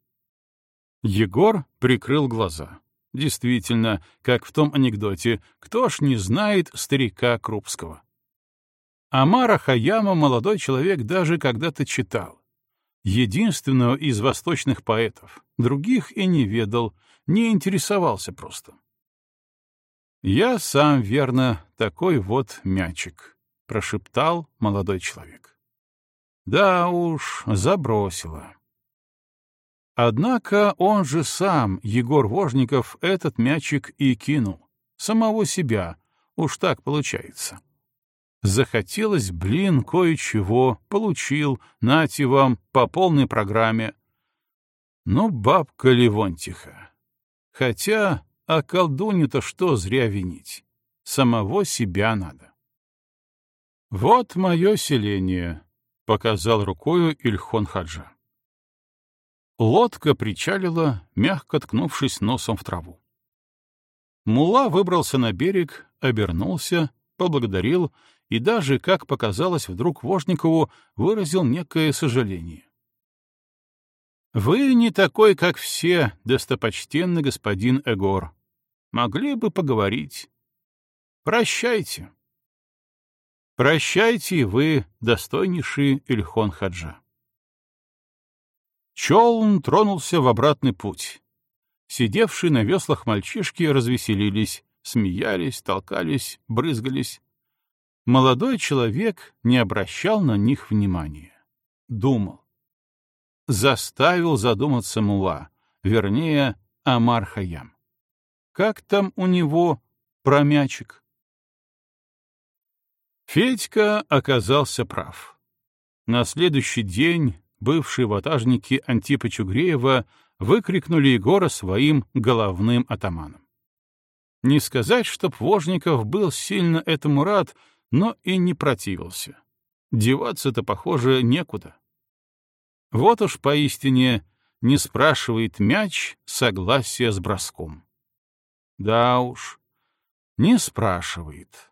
Егор прикрыл глаза. Действительно, как в том анекдоте, кто ж не знает старика Крупского? Амара Хаяма молодой человек даже когда-то читал. единственного из восточных поэтов, других и не ведал, не интересовался просто. «Я сам, верно, такой вот мячик», — прошептал молодой человек. «Да уж, забросило». Однако он же сам, Егор Вожников, этот мячик и кинул. Самого себя, уж так получается. Захотелось, блин, кое-чего, получил, нате вам, по полной программе. Ну, бабка Левонтиха. Хотя, а колдунью-то что зря винить? Самого себя надо. «Вот мое селение», — показал рукою Ильхон Хаджа. Лодка причалила, мягко ткнувшись носом в траву. Мула выбрался на берег, обернулся, поблагодарил и даже, как показалось вдруг Вожникову, выразил некое сожаление. «Вы не такой, как все, достопочтенный господин Эгор. Могли бы поговорить. Прощайте». «Прощайте вы, достойнейший Ильхон Хаджа». Челн тронулся в обратный путь. Сидевшие на веслах мальчишки развеселились, смеялись, толкались, брызгались. Молодой человек не обращал на них внимания. Думал. Заставил задуматься Мула, вернее, Амар Хаям. Как там у него про мячик? Федька оказался прав. На следующий день бывшие ватажники Антипа Чугреева выкрикнули Егора своим головным атаманом. Не сказать, чтоб Вожников был сильно этому рад, но и не противился. Деваться-то, похоже, некуда. Вот уж поистине не спрашивает мяч согласия с броском. Да уж, не спрашивает.